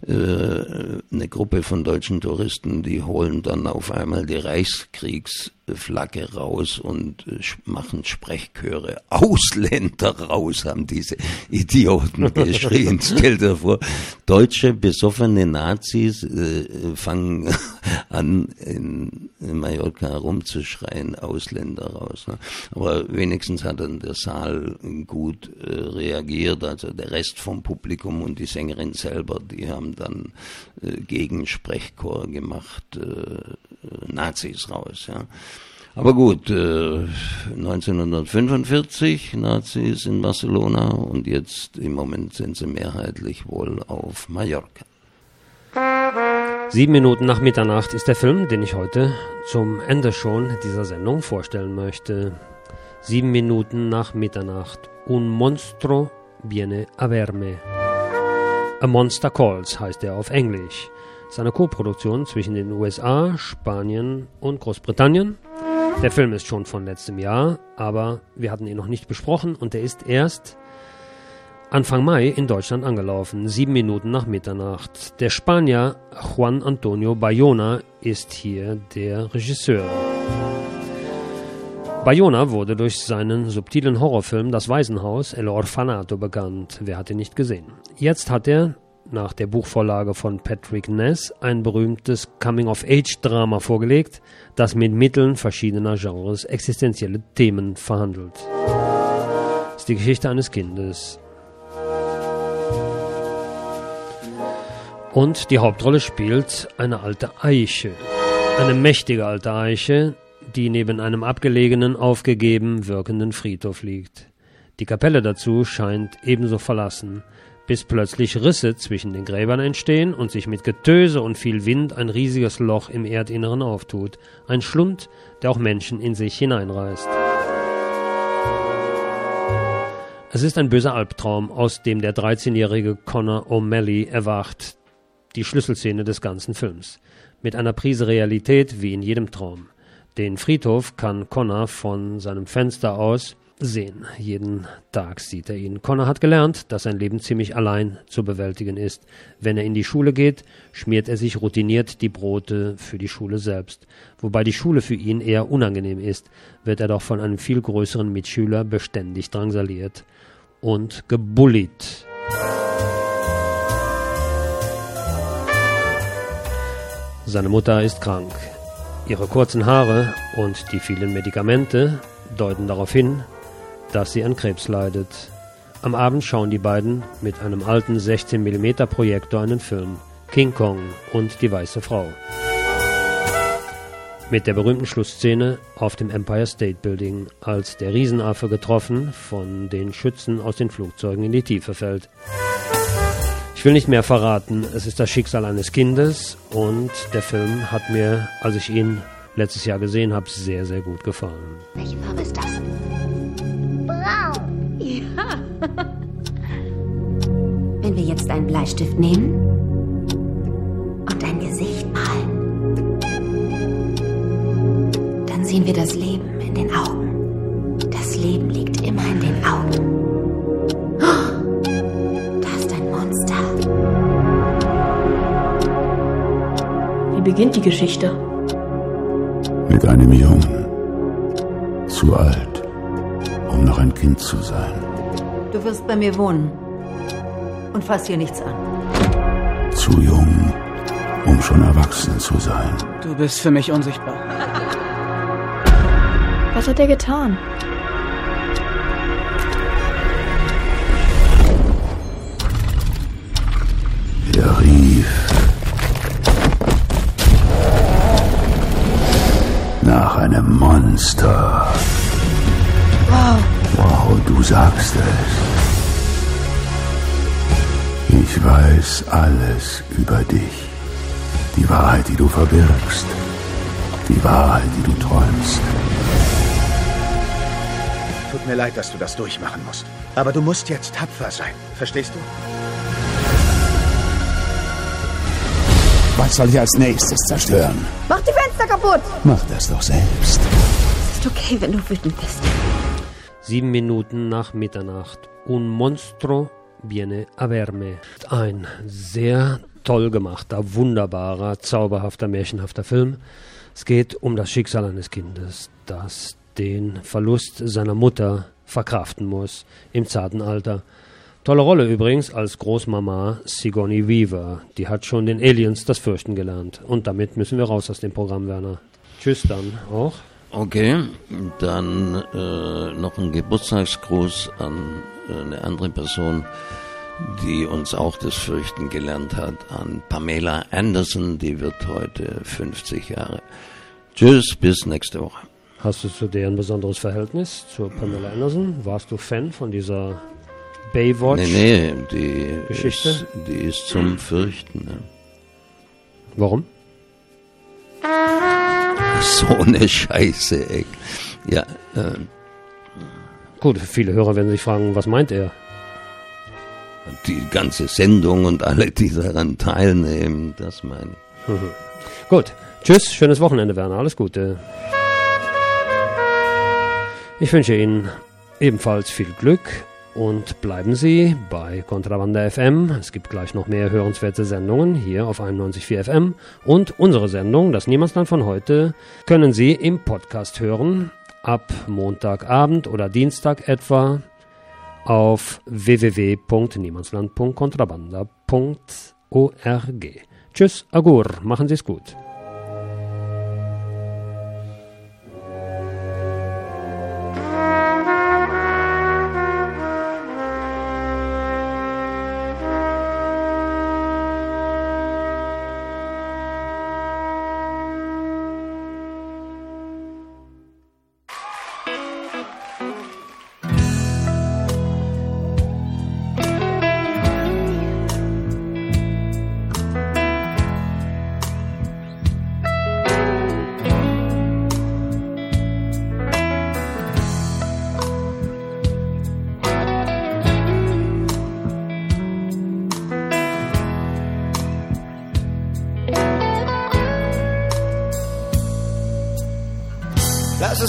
äh, eine Gruppe von deutschen Touristen, die holen dann auf einmal die Reichskriegs Flagge raus und äh, machen Sprechchöre. Ausländer raus, haben diese Idioten geschrien. Stell dir vor, deutsche besoffene Nazis äh, fangen an, in, in Mallorca rumzuschreien, Ausländer raus. Ne? Aber wenigstens hat dann der Saal gut äh, reagiert, also der Rest vom Publikum und die Sängerin selber, die haben dann äh, Gegensprechchor gemacht, äh, Nazis raus. Ja. Aber gut, äh, 1945 Nazis in Barcelona und jetzt im Moment sind sie mehrheitlich wohl auf Mallorca. Sieben Minuten nach Mitternacht ist der Film, den ich heute zum Ende schon dieser Sendung vorstellen möchte. Sieben Minuten nach Mitternacht. Un monstro viene a verme. A Monster Calls heißt er auf Englisch. Es ist eine Koproduktion zwischen den USA, Spanien und Großbritannien. Der Film ist schon von letztem Jahr, aber wir hatten ihn noch nicht besprochen und er ist erst Anfang Mai in Deutschland angelaufen, sieben Minuten nach Mitternacht. Der Spanier Juan Antonio Bayona ist hier der Regisseur. Bayona wurde durch seinen subtilen Horrorfilm Das Waisenhaus El Orfanato bekannt. Wer hat ihn nicht gesehen? Jetzt hat er nach der Buchvorlage von Patrick Ness ein berühmtes Coming-of-Age-Drama vorgelegt, das mit Mitteln verschiedener Genres existenzielle Themen verhandelt. Das ist die Geschichte eines Kindes. Und die Hauptrolle spielt eine alte Eiche. Eine mächtige alte Eiche, die neben einem abgelegenen, aufgegeben wirkenden Friedhof liegt. Die Kapelle dazu scheint ebenso verlassen bis plötzlich Risse zwischen den Gräbern entstehen und sich mit Getöse und viel Wind ein riesiges Loch im Erdinneren auftut, ein Schlund, der auch Menschen in sich hineinreißt. Es ist ein böser Albtraum, aus dem der 13-jährige Connor O'Malley erwacht, die Schlüsselszene des ganzen Films, mit einer Prise Realität wie in jedem Traum. Den Friedhof kann Connor von seinem Fenster aus sehen. Jeden Tag sieht er ihn. Connor hat gelernt, dass sein Leben ziemlich allein zu bewältigen ist. Wenn er in die Schule geht, schmiert er sich routiniert die Brote für die Schule selbst. Wobei die Schule für ihn eher unangenehm ist, wird er doch von einem viel größeren Mitschüler beständig drangsaliert und gebullied. Seine Mutter ist krank. Ihre kurzen Haare und die vielen Medikamente deuten darauf hin, dass sie an Krebs leidet. Am Abend schauen die beiden mit einem alten 16mm Projektor einen Film, King Kong und die weiße Frau. Mit der berühmten Schlussszene auf dem Empire State Building, als der Riesenaffe getroffen von den Schützen aus den Flugzeugen in die Tiefe fällt. Ich will nicht mehr verraten. Es ist das Schicksal eines Kindes und der Film hat mir, als ich ihn letztes Jahr gesehen habe, sehr, sehr gut gefallen. Welche Farbe ist das? Jetzt einen Bleistift nehmen und ein Gesicht malen, dann sehen wir das Leben in den Augen. Das Leben liegt immer in den Augen. Oh, da ist ein Monster. Wie beginnt die Geschichte? Mit einem Jungen. Zu alt, um noch ein Kind zu sein. Du wirst bei mir wohnen. Und fass hier nichts an. Zu jung, um schon erwachsen zu sein. Du bist für mich unsichtbar. Was hat er getan? Er rief nach einem Monster. Wow. Wow, du sagst es. Ich weiß alles über dich. Die Wahrheit, die du verbirgst. Die Wahrheit, die du träumst. Tut mir leid, dass du das durchmachen musst. Aber du musst jetzt tapfer sein. Verstehst du? Was soll ich als nächstes zerstören? Mach die Fenster kaputt! Mach das doch selbst. Es ist okay, wenn du wütend bist. Sieben Minuten nach Mitternacht. Un monstro viene a verme. Ein sehr toll gemachter, wunderbarer, zauberhafter, märchenhafter Film. Es geht um das Schicksal eines Kindes, das den Verlust seiner Mutter verkraften muss im zarten Alter. Tolle Rolle übrigens als Großmama Sigourney Weaver. Die hat schon den Aliens das Fürchten gelernt. Und damit müssen wir raus aus dem Programm, Werner. Tschüss dann auch. Okay, dann äh, noch ein Geburtstagsgruß an äh, eine andere Person, die uns auch das Fürchten gelernt hat, an Pamela Anderson, die wird heute 50 Jahre. Tschüss, bis nächste Woche. Hast du zu der ein besonderes Verhältnis, zur Pamela Anderson? Warst du Fan von dieser Baywatch? Nee, nee, die, Geschichte? Ist, die ist zum Fürchten. Ne? Warum? So eine Scheiße, ey. Ja, äh, Gut, viele Hörer werden sich fragen, was meint er? die ganze Sendung und alle, die daran teilnehmen, das meine ich. Mhm. Gut, tschüss, schönes Wochenende, Werner, alles Gute. Ich wünsche Ihnen ebenfalls viel Glück und bleiben Sie bei Contrabanda FM. Es gibt gleich noch mehr hörenswerte Sendungen hier auf 91.4 FM. Und unsere Sendung, das Niemandsland von heute, können Sie im Podcast hören. Ab Montagabend oder Dienstag etwa auf www.niemandsland.contrabanda.org. Tschüss, Agur, machen Sie es gut.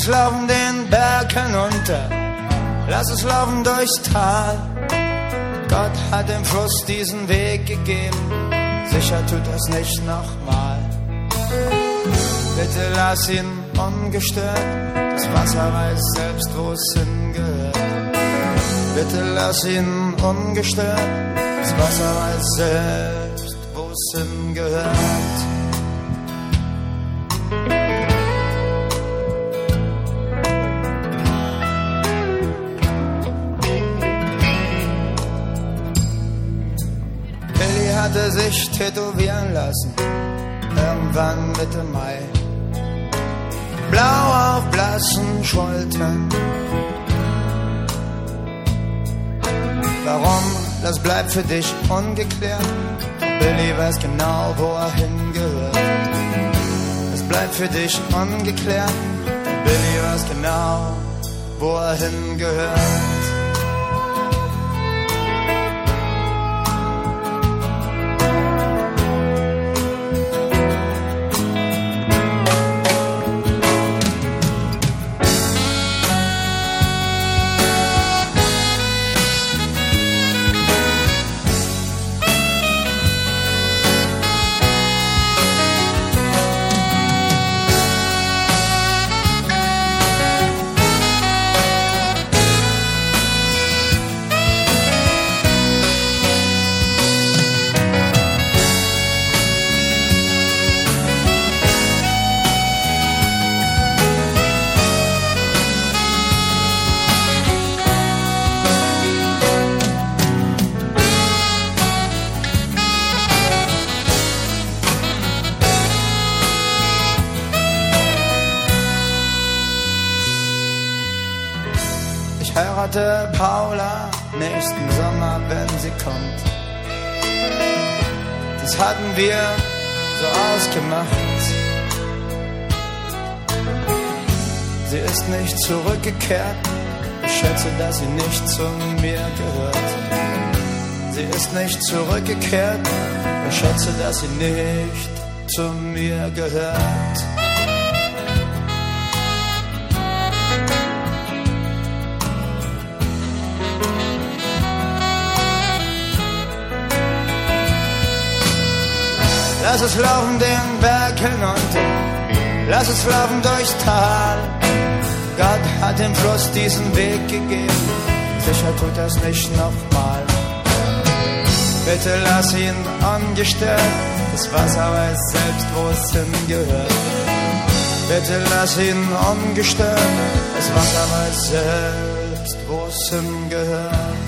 Es laufen den Berg hinunter, lass es laufen durchs Tal. Gott hat dem Fluss diesen Weg gegeben, sicher tut das nicht nochmal. Bitte lass ihn ungestört, das Wasser weiß selbst, wo es hingehört. Bitte lass ihn ungestört, das Wasser weiß selbst, wo es hingehört. Tätowieren lassen, irgendwann Mitte Mai. Blau auf blassen Schultern. Warum das bleibt für dich ungeklärt. Billy weiß genau, wo er hingehört. Es bleibt für dich ungeklärt. Billy weiß genau, wo er hingehört. Dass sie nicht zu mir gehört. Lass es laufen den Berg hinunter, lass es laufen durchs Tal. Gott hat dem Fluss diesen Weg gegeben, sicher tut das nicht nochmal. Bitte lass ihn ungestört, das Wasser weiß selbst, wo es hingehört. Bitte lass ihn ungestört, das Wasser weiß selbst, wo es hingehört.